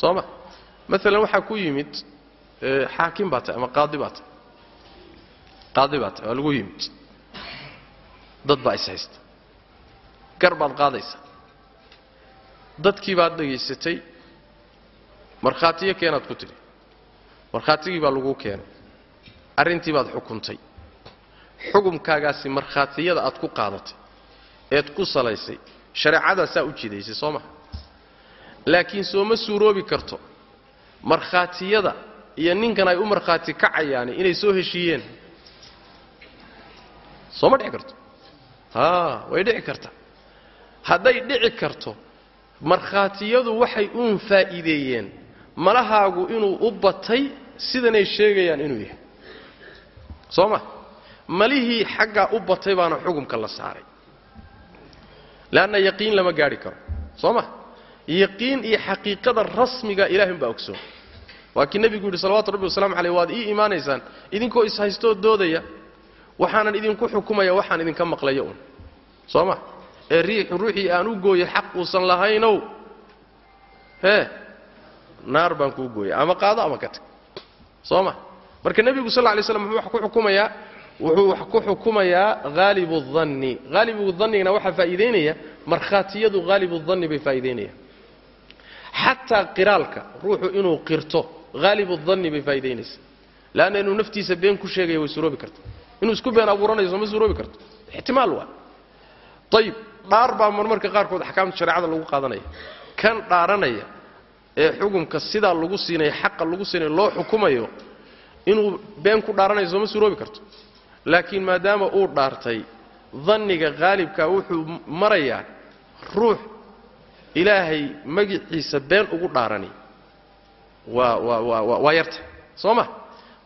Soo ma? Maalan waxaa ku yimid xaakim baa tahay ama qaadi baa tahay. Qaadi baa tahay waa lagu yimid dad baa is haysta gar baad qaadaysaa. Dadkii baad dhegaysatay markhaatiyo keenaad ku tidhi markhaatigii baa laguu keenay. Arrintii baad xukuntay. Xukumkaagaasi markhaatiyada aad ku qaadatay eed ku salaysay shareecadaasaa u jidaysay soo maha laakiin sooma suuroobi karto markhaatiyada iyo ninkan ay u markhaati kacayaani inay soo heshiiyeen. Sooma dhici karto way dhici karta. Hadday dhici karto markhaatiyadu waxay uun faa'iideeyeen. Malahaagu inuu u batay sidanay sheegayaan inuu yahay. Soo ma? Malihii xaggaa u batay baana xukumka la saaray. Leanna yaqiin lama gaadhi karo. Soo ma? Yaqiin iyo xaqiiqada rasmiga ilahay umbaa ogsoon. Waa kii nebigu yidhi salawatu rabbi wasalaamu caleyh waad ii imaanaysaan. Idinkoo ishaystoo doodaya waxaanan idinku xukumaya waxaan idinka maqlaya un soo ma? Ee ruuxii aan u gooyay xaq uusan lahaynow. Hee naar baan kuu gooyay ama qaado ama ka tag. Soo ma? Marka nebigu sal lay slam muxuu wax ku xukumayaa wuxuu wax ku xukumayaa haalibu danni haalibu dannigana waxaa faa'iidaynaya markhaatiyadu haalibu danni bay faa'iidaynayaan xataa qiraalka ruuxu inuu qirto haalibu danni bay faa'idaynaysa leanna inuu naftiisa been ku sheegaya way suroobi karta inuu isku been abuuranayo sooma suroobi karto. Ixtimaal waa. Ayib dhaar baa marmarka qaarkood axkaamta shareecada lagu qaadanaya. Kan dhaaranaya ee xukumka sidaa lagu siinaya xaqa lagu siinayo loo xukumayo inuu been ku dhaaranayo sooma suroobi karto. Laakiin maadaama uu dhaartay danniga haalibkaa wuxuu marayaa ruux ilaahay magiciisa been ugu waa waa yarta. Soo ma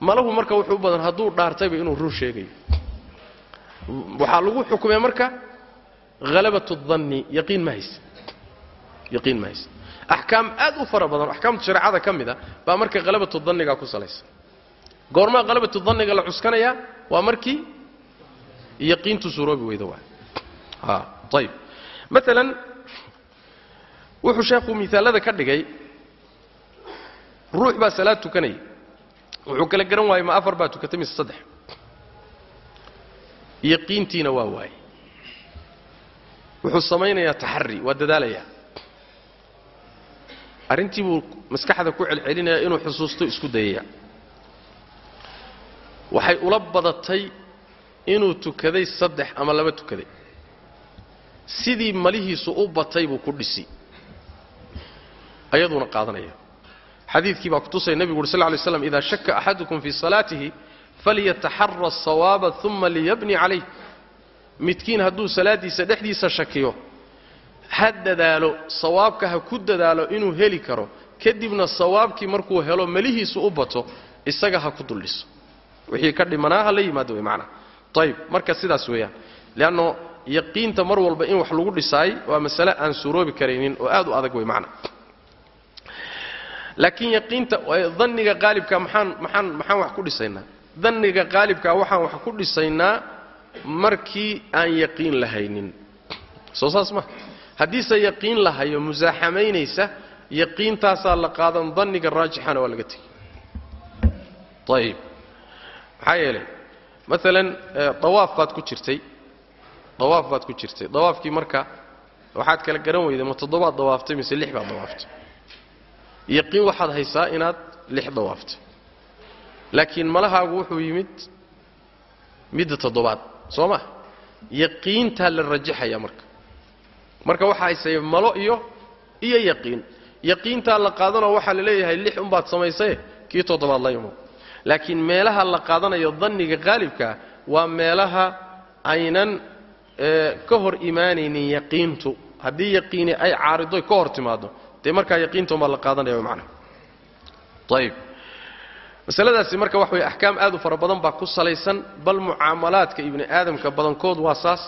malahu marka wuxuu badan hadduu dhaartayba inuu run sheegayo. Waxaa lagu xukumay marka halabat danni yaqiin ma haysa. Yaqiin ma haysa. Axkaam aad u fara badan axkaamta shareecada ka mida baa marka halabatu dannigaa ku salaysan goormaa halabatu danniga la cuskanayaa waa markii yaqiintu suroobi weyda waa. A ayib maalan wuxuu sheekhu miaalada ka dhigay ruux baa salaad tukanaya wuxuu kala garan waayey ma afar baa tukatay mise saddex? Yaqiintiina waa waaye wuxuu samaynayaa taxari waa dadaalayaa. Arrintii buu maskaxda ku celcelinayaa inuu xusuusto isku dayaya waxay ula badatay inuu tukaday saddex ama laba tukaday. Sidii malihiisu u batay buu ku dhisi. Ayaduuna qaadanaya xadiidkii baa kutusaya nebigu uri sl ly slam ida shaka axadukum fii salaatihi falyataxara asawaaba uma liyabni calayh. Midkiin hadduu salaaddiisa dhexdiisa shakiyo ha dadaalo sawaabka ha ku dadaalo inuu heli karo. Kadibna sawaabkii markuu helo melihiisu u bato isaga ha ku duldhiso wixii ka dhimanaa ha la yimaado way macnaha ayib marka sidaas weeyaan. Leanno yaqiinta mar walba in wax lagu dhisaay waa masale aan suuroobi karaynin oo aad u adag wey macna laakiin yaqiinta danniga qaalibka maxaan maxaan maxaan wax ku dhisaynaa? Danniga qaalibka waxaan wax ku dhisaynaa markii aan yaqiin lahaynin. Soo saas ma. Haddiise yaqiin la hayo musaaxamaynaysa yaqiintaasaa la qaadan danniga raajixana waa laga tegi ayib maxaa yeelay? Maalan dawaaf baad ku jirtay. Dawaaf baad ku jirtay. Dawaafkii marka waxaad kala garan weyday ma toddobaad dawaaftay mise lix baad dawaaftay yaqiin waxaad haysaa inaad lix dawaaftay laakiin malahaagu wuxuu yimid midda toddobaad soo ma? Yaqiintaa la rajaxaya marka. Marka waxaa haysaya malo iyo iyo yaqiin. Yaqiintaa la qaadanoo waxaa la leeyahay lix unbaad samaysaye kii toddobaad la imo. Laakiin meelaha la qaadanayo danniga qaalibkaa waa meelaha aynan ka hor imaanaynin yaqiintu. Haddii yaqiini ay caaridoy ka hor timaado dee markaa yaqiintaunbaa la qaadanaya w macnaha ayib masaladaasi marka wax weye axkaam aad u fara badan baa ku salaysan bal mucaamalaadka ibni aadamka badankood waa saas.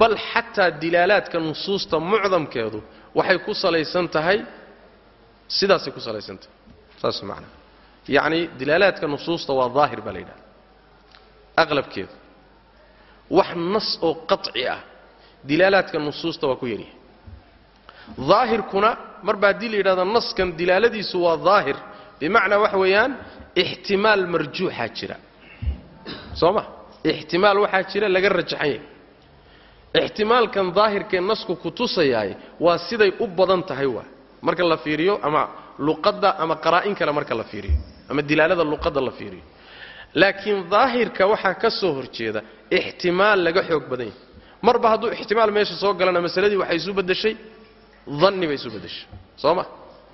Bal xataa dilaalaadka nusuusta mucdamkeedu waxay ku salaysan tahay sidaasay ku salaysan tahay. Saas macnaha yacni dilaalaadka nusuusta waa daahir baa la yidhahda aqlabkeedu. Wax nas oo qaطci ah dilaalaadka nusuusta waa ku yaryahay daahirkuna marba haddii la naskan dilaaladiisu waa daahir bimacnaa waxa weeyaan ixtimaal marjuuxaa jira. Soo ma? Ixtimaal waxaa jira laga rajaxan yahay. Ixtimaalkan daahirkee nasku ku tusayaay waa siday u badan tahay waa. Marka la fiiriyo ama luqadda ama qaraa'in kale marka la fiiriyo ama dilaalada luqadda la fiiriyo. Laakiin daahirka waxaa ka soo horjeeda ixtimaal laga xoog badan yahay. Marba hadduu ixtimaal meesha soo galana masaladii waxay isu beddeshay danni bay isu beddeshay soo ma?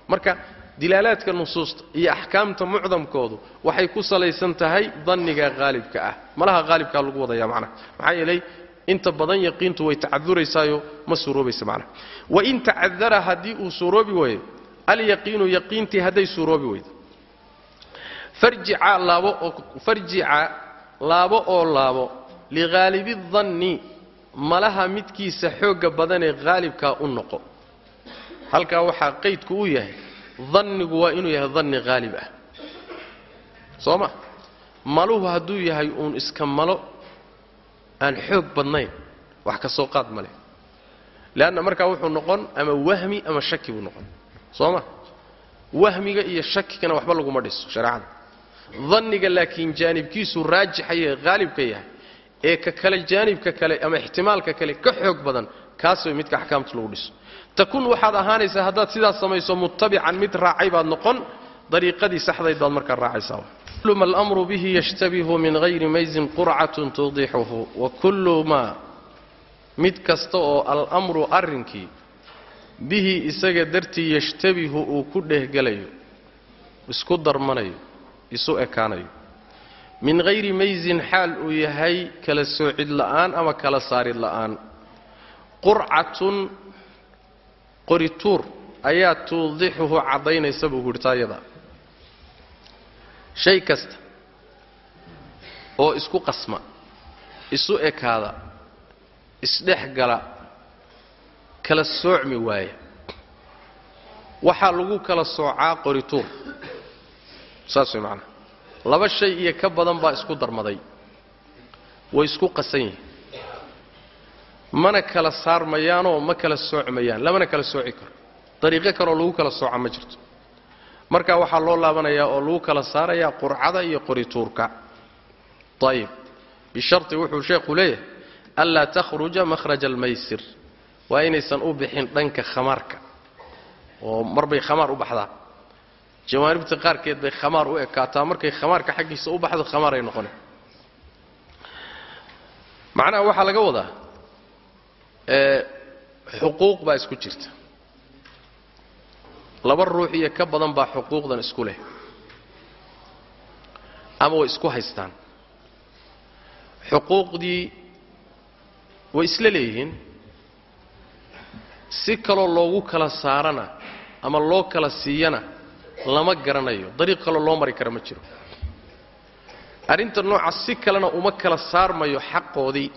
Marka dilaalaadka nusuusta iyo axkaamta mucdamkoodu waxay ku salaysan tahay danniga qaalibka ah. Malaha qaalibkaa lagu wadaya macnaha maxaa yeelay inta badan yaqiintu way tacaduraysaayo ma suuroobaysa macnaha wain tacadara haddii uu suuroobi waayo alyaqiinu yaqiintii hadday suuroobi weydo. Farjica laabo oo laabo oo laabo lighaalibi danni malaha midkiisa xoogga badanee haalibkaa u noqo halkaa waxaa qaydku u yahay dannigu waa inuu yahay danni haalib ah. Soo ma? Maluhu hadduu yahay uun iska malo aan xoog badnayn wax ka soo qaad ma leh. Leanna markaa wuxuu noqon ama wahmi ama shaki buu noqon. Soo ma? Wahmiga iyo shakigana waxba laguma dhiso shareecada danniga laakiin jaanibkiisuu raajixaye haalibka yahay ee ka kale jaanibka kale ama ixtimaalka kale ka xoog badan kaas way midka axkaamta lagu dhiso takun waxaad ahaanaysaa haddaad sidaas samayso muttabican mid raacay baad noqon dariiqadii saxdayd baad markaa raacaysaa. Ma alamru bihi yashtabihu min hayri maysin qurcatun tuudixuhu wa kullu maa mid kasta oo alamru arrinkii bihi isaga dartii yashtabihu uu ku dhehgelayo isku darmanayo isu ekaanayo. Min hayri maysin xaal uu yahay kala soocid la'aan ama kala saarid la'aan qurcatun qorituur ayaa tuudixuhu caddaynaysa buu hurtaayada shay kasta oo isku qasma isu ekaada isdhex gala kala soocmi waaya waxaa lagu kala soocaa qorituur saas way macanaha laba shay iyo ka badan baa isku darmaday. Way isku qasan yihiin mana kala saarmayaanoo ma kala soocmayaan lamana kala sooci karo. Dariiqo kaleoo lagu kala sooca ma jirto. Marka waxaa loo laabanayaa oo lagu kala saarayaa qurcada iyo qorituurka. Ayib bisharti wuxuu sheekhu leeyahay anlaa takhruja makhraja almaysir. Waa inaysan u bixin dhanka khamaarka oo marbay khamaar u baxdaa. Jawaanibta qaarkeed bay khamaar u ekaataa markay khamaarka xaggiisa u baxdo khamaar ay macnaha waxaa laga wadaa xuquuq baa isku jirta. Laba ruux iyo ka badan baa xuquuqdan isku leh. Ama way isku haystaan. Xuquuqdii way isla leeyihiin. Si kaloo loogu kala saarana ama loo kala siiyana lama garanayo. Dariiq kaloo loo mari kara ma jiro. Arrinta noocaas si kalena uma kala saarmayo xaqoodii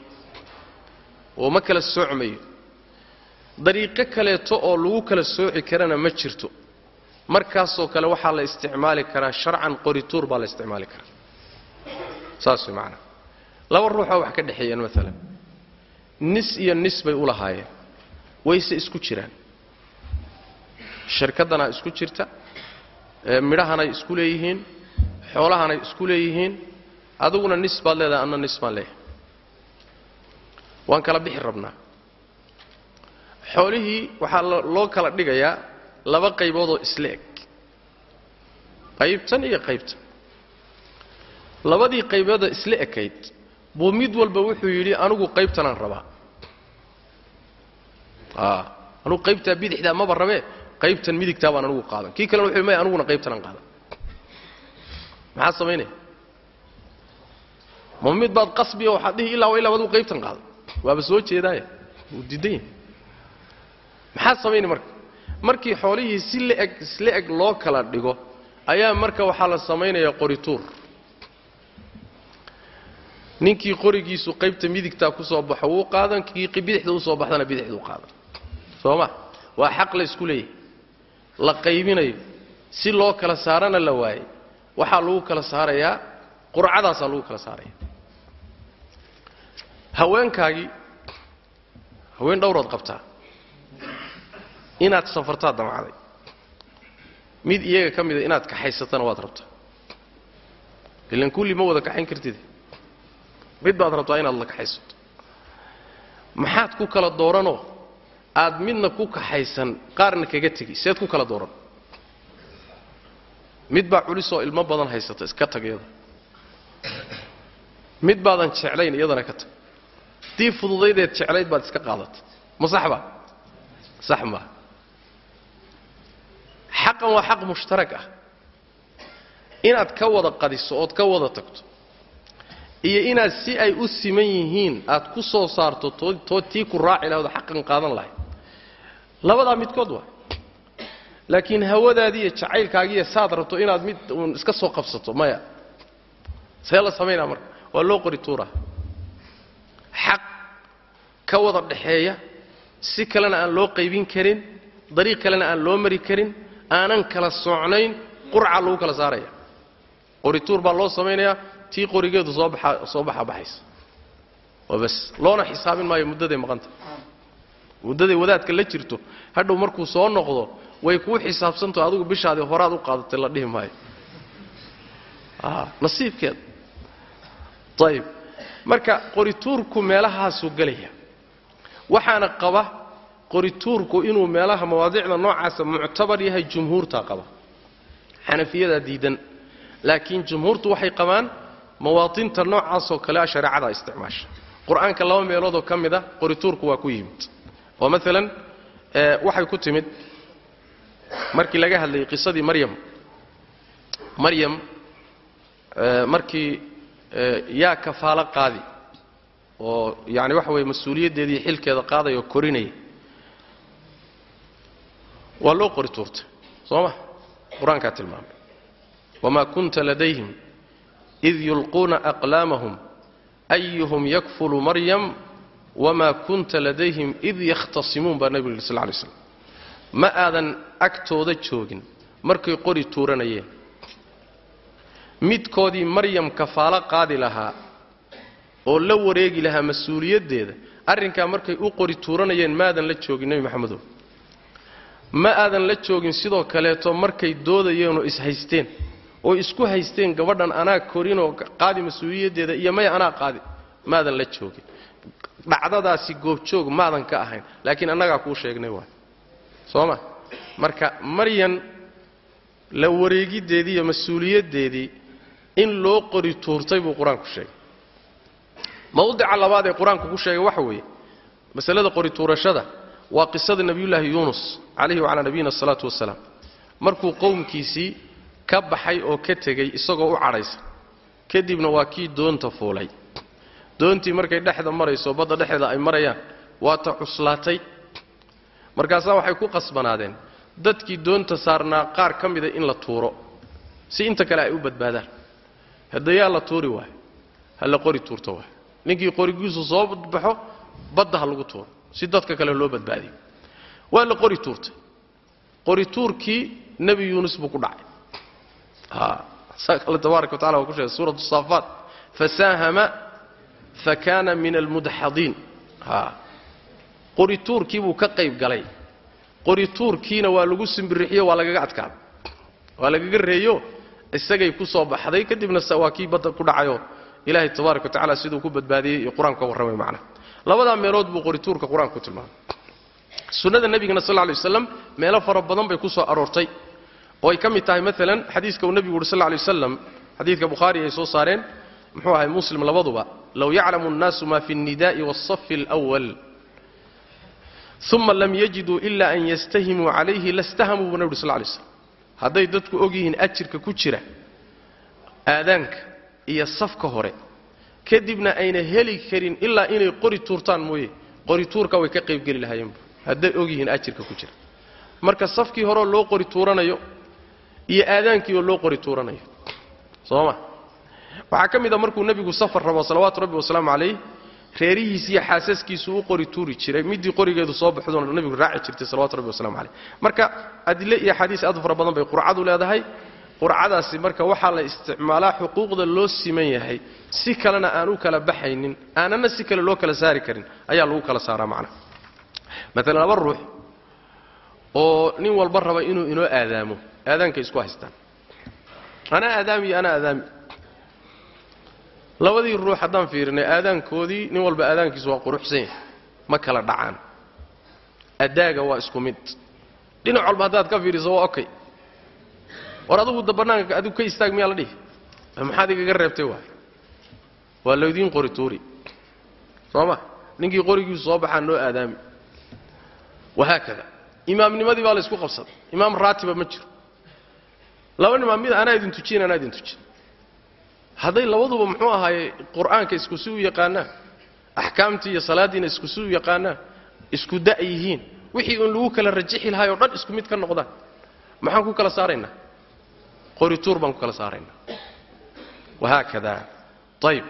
oo ma kala soocmayo. Dariiqo kaleeto oo lagu kala sooci karana ma jirto. Markaasoo kale waxaa la isticmaali karaa sharcan qorituur baa la isticmaali karaa. Saas way macanaha laba ruuxoo wax ka dhexeeyeen maalan nis iyo nis bay u lahaayeen. Wayse isku jiraan. Shirkaddanaa isku jirta. Midhahanay isku leeyihiin. Xoolahanay isku leeyihiin. Adiguna nis baad leedahay anna nis baan leeyahay waan kala bixi rabnaa. Xoolihii waxaa loo kala dhigayaa laba qayboodoo isla eg qaybtan iyo qaybtan labadii qayboodoo isla ekayd buu mid walba wuxuu yidhi anigu qaybtanaan rabaa. Anugu qaybtaa bidixdaa maba rabee? Qaybtan midigtaa baan anugu qaadan. Kii kalena wuxuu maya aniguna qaybtanaan qaadan. Maxaa samaynaya ma mid baad qasbiya waxaad dhihi illaa wa illaa adigu qaybtan qaado waaba soo jeedaaya wuu diidan yahay maxaad samaynay marka? Markii xoolihii si laeg isla eg loo kala dhigo ayaa marka waxaa la samaynayaa qorituur. Ninkii qorigiisu qaybta midigtaa ku soo baxo wuu qaadan kii bidixda u soo baxdana bidixduu qaadan. Soo ma? Waa xaq la ysku leeyahay. La qaybinayo. Si loo kala saarana la waayey waxaa lagu kala saarayaa qurcadaasaa lagu kala saaraya haweenkaagii haween dhowrood qabtaa inaad safartaad damacday. Mid iyaga ka mida inaad kaxaysatana waad rabtaa ilan kulli ma wada kaxayn kartid. Mid baad rabtaa inaad la kaxaysato. Maxaad ku kala dooranoo aad midna ku kaxaysan qaarna kaga tegi. Seed ku kala dooran. Mid baa culisoo ilmo badan haysata iska tag iyada. Mid baadan jeclayn iyadana ka tag dii fududaydeed jeclayd baad iska qaadatay ma sax ba? Sax maa xaqan waa xaq mushtarak ah. Inaad ka wada qadiso ood ka wada tagto iyo inaad si ay u siman yihiin aad ku soo saarto tood tii ku raaci lahayd oo xaqan qaadan lahayd. Labadaa midkood waa. Laakiin hawadaadii iyo jacaylkaagiiyo saad rabto inaad mid uun iska soo qabsato maya. See la samaynaa marka. Waa loo qori tuuraa xaq ka wada dhaxeeya si kalena aan loo qaybin karin dariiq kalena aan loo mari karin aanan kala socnayn qurca lagu kala saaraya. Qorituur baa loo samaynayaa tii qorigeedu soo baxa baxaysa. Bas loona xisaabin maayo muddaday maqanta. Muddaday wadaadka la jirto hadhow markuu soo noqdo way kuu xisaabsantaho adigu bishaadii horaad u qaadatay la dhihi maayo. Nasiibkeeda ayib marka qorituurku meelahaasuu gelaya waxaana qaba qorituurku inuu meelaha mawaadicda noocaasa muctabar yahay jumhuurtaa qaba. Xanafiyadaa diidan. Laakiin jumhuurtu waxay qabaan mawaatinta noocaasoo kale a shareecadaa isticmaasha qur'aanka laba meeloodoo ka mid a qorituurku waa ku yimid. Oo maalan waxay ku timid markii laga hadlayay qisadii maryam. Maryam markii yaa kafaalo qaadi oo yani waxa weye mas'uuliyaddeedii xilkeeda qaadaya oo korinaya waa loo qori tuurtay soo ma? Qur'aankaa tilmaamay. Wamaa kunta ladayhim id yulquuna aqlaamahum ayuhum yakfulu maryam wamaa kunta ladayhim id yakhtasimuun baa nebigu yidhi sal lay slam ma aadan agtooda joogin markay qori tuuranayeen. Midkoodii maryam kafaalo qaadi lahaa oo la wareegi lahaa mas'uuliyaddeeda arrinkaa markay u qori tuuranayeen maadan la joogin nebi maxamedow. Ma aadan la joogin sidoo kaleeto markay doodayeenoo is-haysteen oo isku haysteen gabadhan anaa korinoo qaadi mas'uuliyaddeeda iyo maya anaa qaadi maadan la joogin. Dhacdadaasi goobjoog maadan ka ahayn laakiin annagaa kuu sheegnay waay. Soo ma? Marka maryan la wareegiddeedii iyo mas'uuliyaddeedii in loo qori tuurtay buu qur'aanku sheegay mawdica labaad ee qur'aanku ku sheegay waxa weeye masalada qori tuurashada waa qisada nebiyullaahi yuunus calayhi wacalaa nabiyina asalaatu wasalaam markuu qowmkiisii ka baxay oo ka tegey isagoo u cadhaysan kadibna waa kii doonta fuulay. Doontii markay dhexda marayso badda dhexdeeda ay marayaan waa ta cuslaatay. Markaasaa waxay ku qasbanaadeen dadkii doonta saarnaa qaar ka mida in la tuuro si inta kale ay u badbaadaan. Haddayaa la tuuri waayo ha la qori tuurto waayo ninkii qorigiisu soo baxo badda ha lagu tuuro. Si dadka kale loo badbaadiyo. Waa la qori tuurtay. Qori tuurkii nebi yuunus buu ku dhacay. Alle tabaaraka wa tacala waa ku sheegay suuratu saafaat. Fasaahama fakana min almudxadiin qorituurkii buu ka qayb galay. Qorituurkiina waa lagu simbirixiyo waa lagaga adkaaday waa lagaga reeyo isagay ku soo baxday. Kadibna waa kii badda ku dhacayoo ilaahay tabaaraka wa tacala siduu ku badbaadiyey iyo qur-aanku ka warramay macnaha labadaa meelood buu qorituurka qur-aanku ku tilmaamay sunnada nebigana sal lay waslam meelo fara badan bay ku soo aroortay oo ay ka mid tahay maalan xadiiska uu nebigu uhi sal lay waslam xadiidka bukhaari ay soo saareen muxuu ahay muslim labaduba low yaclamu الnaasu ma fi الnidaءi wالصafi اlأwal uma lam yajiduu ila an yastahimuu calayhi lastahamuu buu nebi uri sl lay slam hadday dadku og yihiin ajirka ku jira aadaanka iyo safka hore. Kadibna ayna heli karin ilaa inay qori tuurtaan mooye. Qori tuurka way ka qaybgeli lahaayeenbu hadday og yihiin ajirka ku jira. Marka safkii horeoo loo qori tuuranayo iyo aadaankiioo loo qori tuuranayo. Soo ma? Waxaa ka mid a markuu nebigu safar rabo salawaatu rabbi wasalaamu calayh reerihiisi iyo xaasaskiisu u qori tuuri jiray. Midii qorigeedu soo baxdoona nebigu raaci jirtay salawatu rabbi wasalamu calayh marka adile iyo axaadiis aad u fara badan bay qurcadu leedahay qurcadaasi marka waxaa la isticmaalaa xuquuqda loo siman yahay. Si kalena aan u kala baxaynin aanana si kale loo kala saari karin ayaa lagu kala saaraa macnaha maalan laba ruux oo nin walba raba inuu inoo aadaamo. Aadaankay isku haystaan. Anaa aadaami iyo anaa aadaami. Labadii ruux haddaan fiirinay aadaankoodii nin walba aadaankiisu waa quruxsan yahay. Ma kala dhacaan. Adaaga waa isku mid. Dhinac walba haddaad ka fiiriso waa okay war adugu da bannaanka adigu ka istaag miyaa la dhihi? Maxaad igaga reebtay waay? Waa laydiin qori tuuri. Soo ma? Ninkii qorigiisu soo baxaa noo aadaami. Wahaakada imaamnimadii baa la ysku qabsaday. Imaam raatiba ma jiro. Laba nimaam mid anaa idin tujiyin anaa idin tujin. Hadday labaduba muxuu ahaaye qur'aanka isku si u yaqaanaan axkaamtii iyo salaaddiina isku si u yaqaanaan isku da' yihiin? Wixii uun lagu kala rajixi lahay oo dhan isku mid ka noqdaan. Maxaan ku kala saaraynaa qorituur baan ku kala saaraynaa wahaakada ayib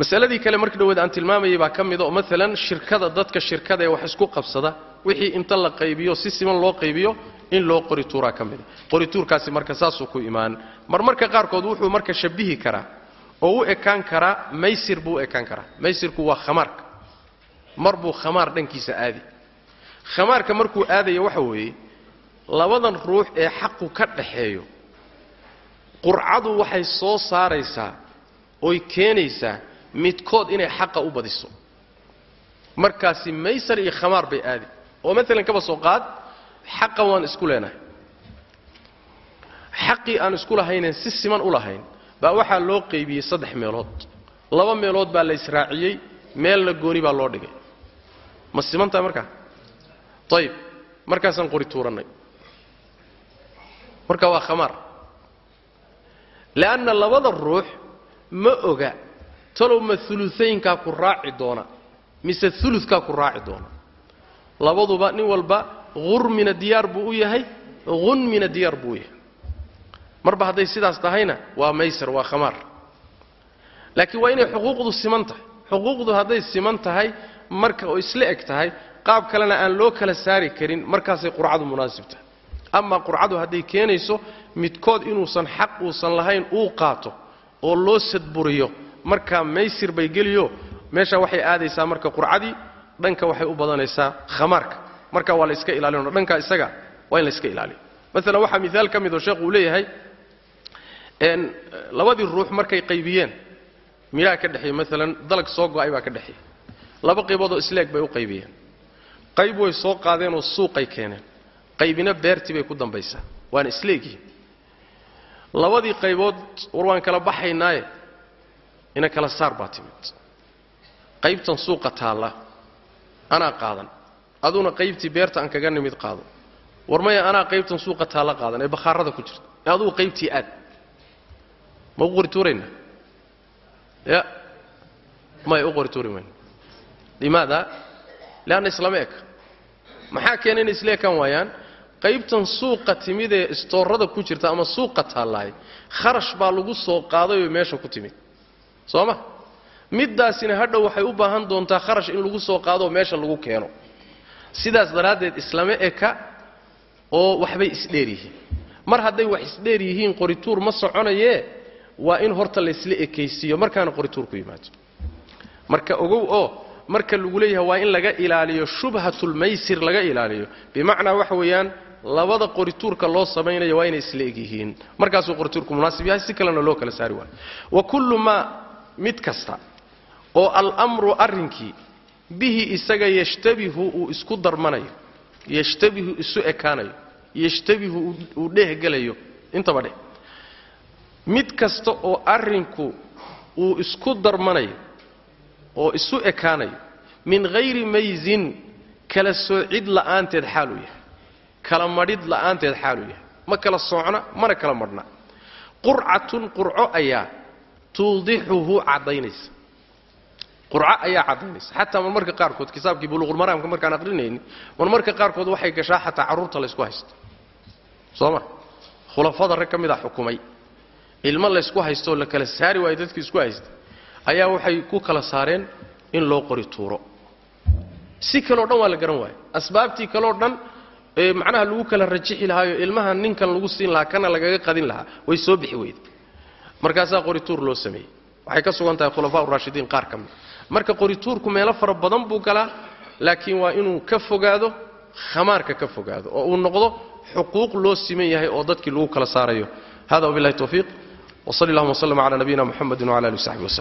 masaladii kale markii dhaweed aan tilmaamayay baa ka mida oo maalan shirkada dadka shirkada ee wax isku qabsada wixii inta la qaybiyo si siman loo qaybiyo in loo qori tuuraa ka mida qorituurkaasi marka saasuu ku imaan. Marmarka qaarkood wuxuu marka shabihi karaa oo u ekaan karaa maysir buu u ekaan karaa. Maysirku waa khamaarka mar buu khamaar dhankiisa aadi. Khamaarka markuu aadaya waxa weeye labadan ruux ee xaqu ka dhaxeeyo qurcadu waxay soo saaraysaa oy keenaysaa midkood inay xaqa u badiso. Markaasi maysar iyo khamaar bay aadi. Oo maalan kaba soo qaad xaqa waan isku leenahay. Xaqii aan isku lahaynen si siman u lahayn baa waxaa loo qaybiyey saddex meelood. Laba meelood baa la israaciyey meelna gooni baa loo dhigay. Ma simantahay markaa? Ayib markaasaan qori tuurannay marka waa khamaar. Le'anna labada ruux ma oga talow ma uluaynkaa ku raaci doona mise ulukaa ku raaci doona. Labaduba nin walba hurmina diyaar buu u yahay hunmina diyaar buu u yahay. Marba hadday sidaas tahayna waa maysar waa khamaar. Laakiin waa inay xuquuqdu siman tahay. Xuquuqdu hadday siman tahay marka oo isla eg tahay qaab kalena aan loo kala saari karin markaasay qurcadu munaasib tahay amaa qurcadu hadday keenayso midkood inuusan xaq uusan lahayn uu qaato oo loo sadburiyo markaa maysir bay geliyo meesha waxay aadaysaa marka qurcadii dhanka waxay u badanaysaa khamaarka. Marka waa la iska ilaalino dhanka isaga waa in la iska ilaaliyo maalan waxaa miaal ka mid oo sheekhu uu leeyahay labadii ruux markay qaybiyeen midhaha ka dhexeeye maalan dalag soo go'ay baa ka dhexeeya laba qayboodoo isleeg bay u qaybiyeen. Qayb way soo qaadeenoo suuqay keeneen qaybina beertii bay ku dambaysaa. Waana isleegyihin labadii qaybood war waan kala baxaynaaye ina kala saar baa timid. Qaybtan suuqa taalla anaa qaadan. Aduna qaybtii beerta aan kaga nimid qaado war maya anaa qaybtan suuqa taalla qaadan ee bakhaarada ku jirta. Ee adugu qaybtii aad. Ma u qori tuuraynaa ya. Maya u qori tuuri mayno limaada? Leanna islama eka. Maxaa keena inay isla ekaan waayaan qaybtan suuqa timid ee istoorada ku jirta ama suuqa taallahay kharash baa lagu soo qaadayoo meesha ku timid. Soo ma? Middaasina hadhow waxay u baahan doontaa kharash in lagu soo qaadoo meesha lagu keeno. Sidaas daraaddeed islama eka oo waxbay isdheer yihiin. Mar hadday wax isdheer yihiin qorituur ma soconayee waa in horta laysla ekaysiiyo. Markaana qorituur ku yimaado. Marka ogow oo marka lagu leeyahay waa in laga ilaaliyo shubhatulmaysir laga ilaaliyo. Bimacnaa waxa weeyaan labada qorituurka loo samaynayo waa inay isla eg yihiin markaasuu qorituurku munaasib yahay si kalena loo kala saari waayo. Wa kullu maa mid kasta oo almru arrinkii bihi isaga yashtabihu uu isku darmanayo yashtabihu isu ekaanayo yashtabihu uu dhehgelayo intaba dheh mid kasta oo arrinku uu isku darmanayo oo isu ekaanayo min hayri maysin kala soocid la'aanteed xaaluu yahay kala madhid la'aanteed xaaluu yahay. Ma kala soocna mana kala madhna qurcatun qurco ayaa tuudixuhu caddaynaysa. Qurco ayaa caddaynaysa. Xataa marmarka qaarkood kitaabkii buluuqulmaraamka markaan aqrinayni marmarka qaarkood waxay gashaa xataa carruurta laysku haysto. Soo ma? Khulafada rag ka mid a xukumay. Ilmo laysku haystooo la kala saari waayo dadkii isku haysta ayaa waxay ku kala saareen in loo qori tuuro. Si kaleo dhan waa la garan waayo. Asbaabtii kaleo dhan macnaha lagu kala rajixi lahaayo ilmaha ninkan lagu siin lahaa kana lagaga qadin lahaa way soo bixi weyda markaasaa qorituur loo sameeyey. Waxay ka sugan tahay khulafaa urashidiin qaar ka mid marka qorituurku meelo fara badan buu galaa laakiin waa inuu ka fogaado khamaarka ka fogaado oo uu noqdo xuquuq loo siman yahay oo dadkii lagu kala saarayo. Hada wabillahi tawfiiq. Wsali allahuma wslm cala nabiyina muxamedi wcala ali w saxbi wslm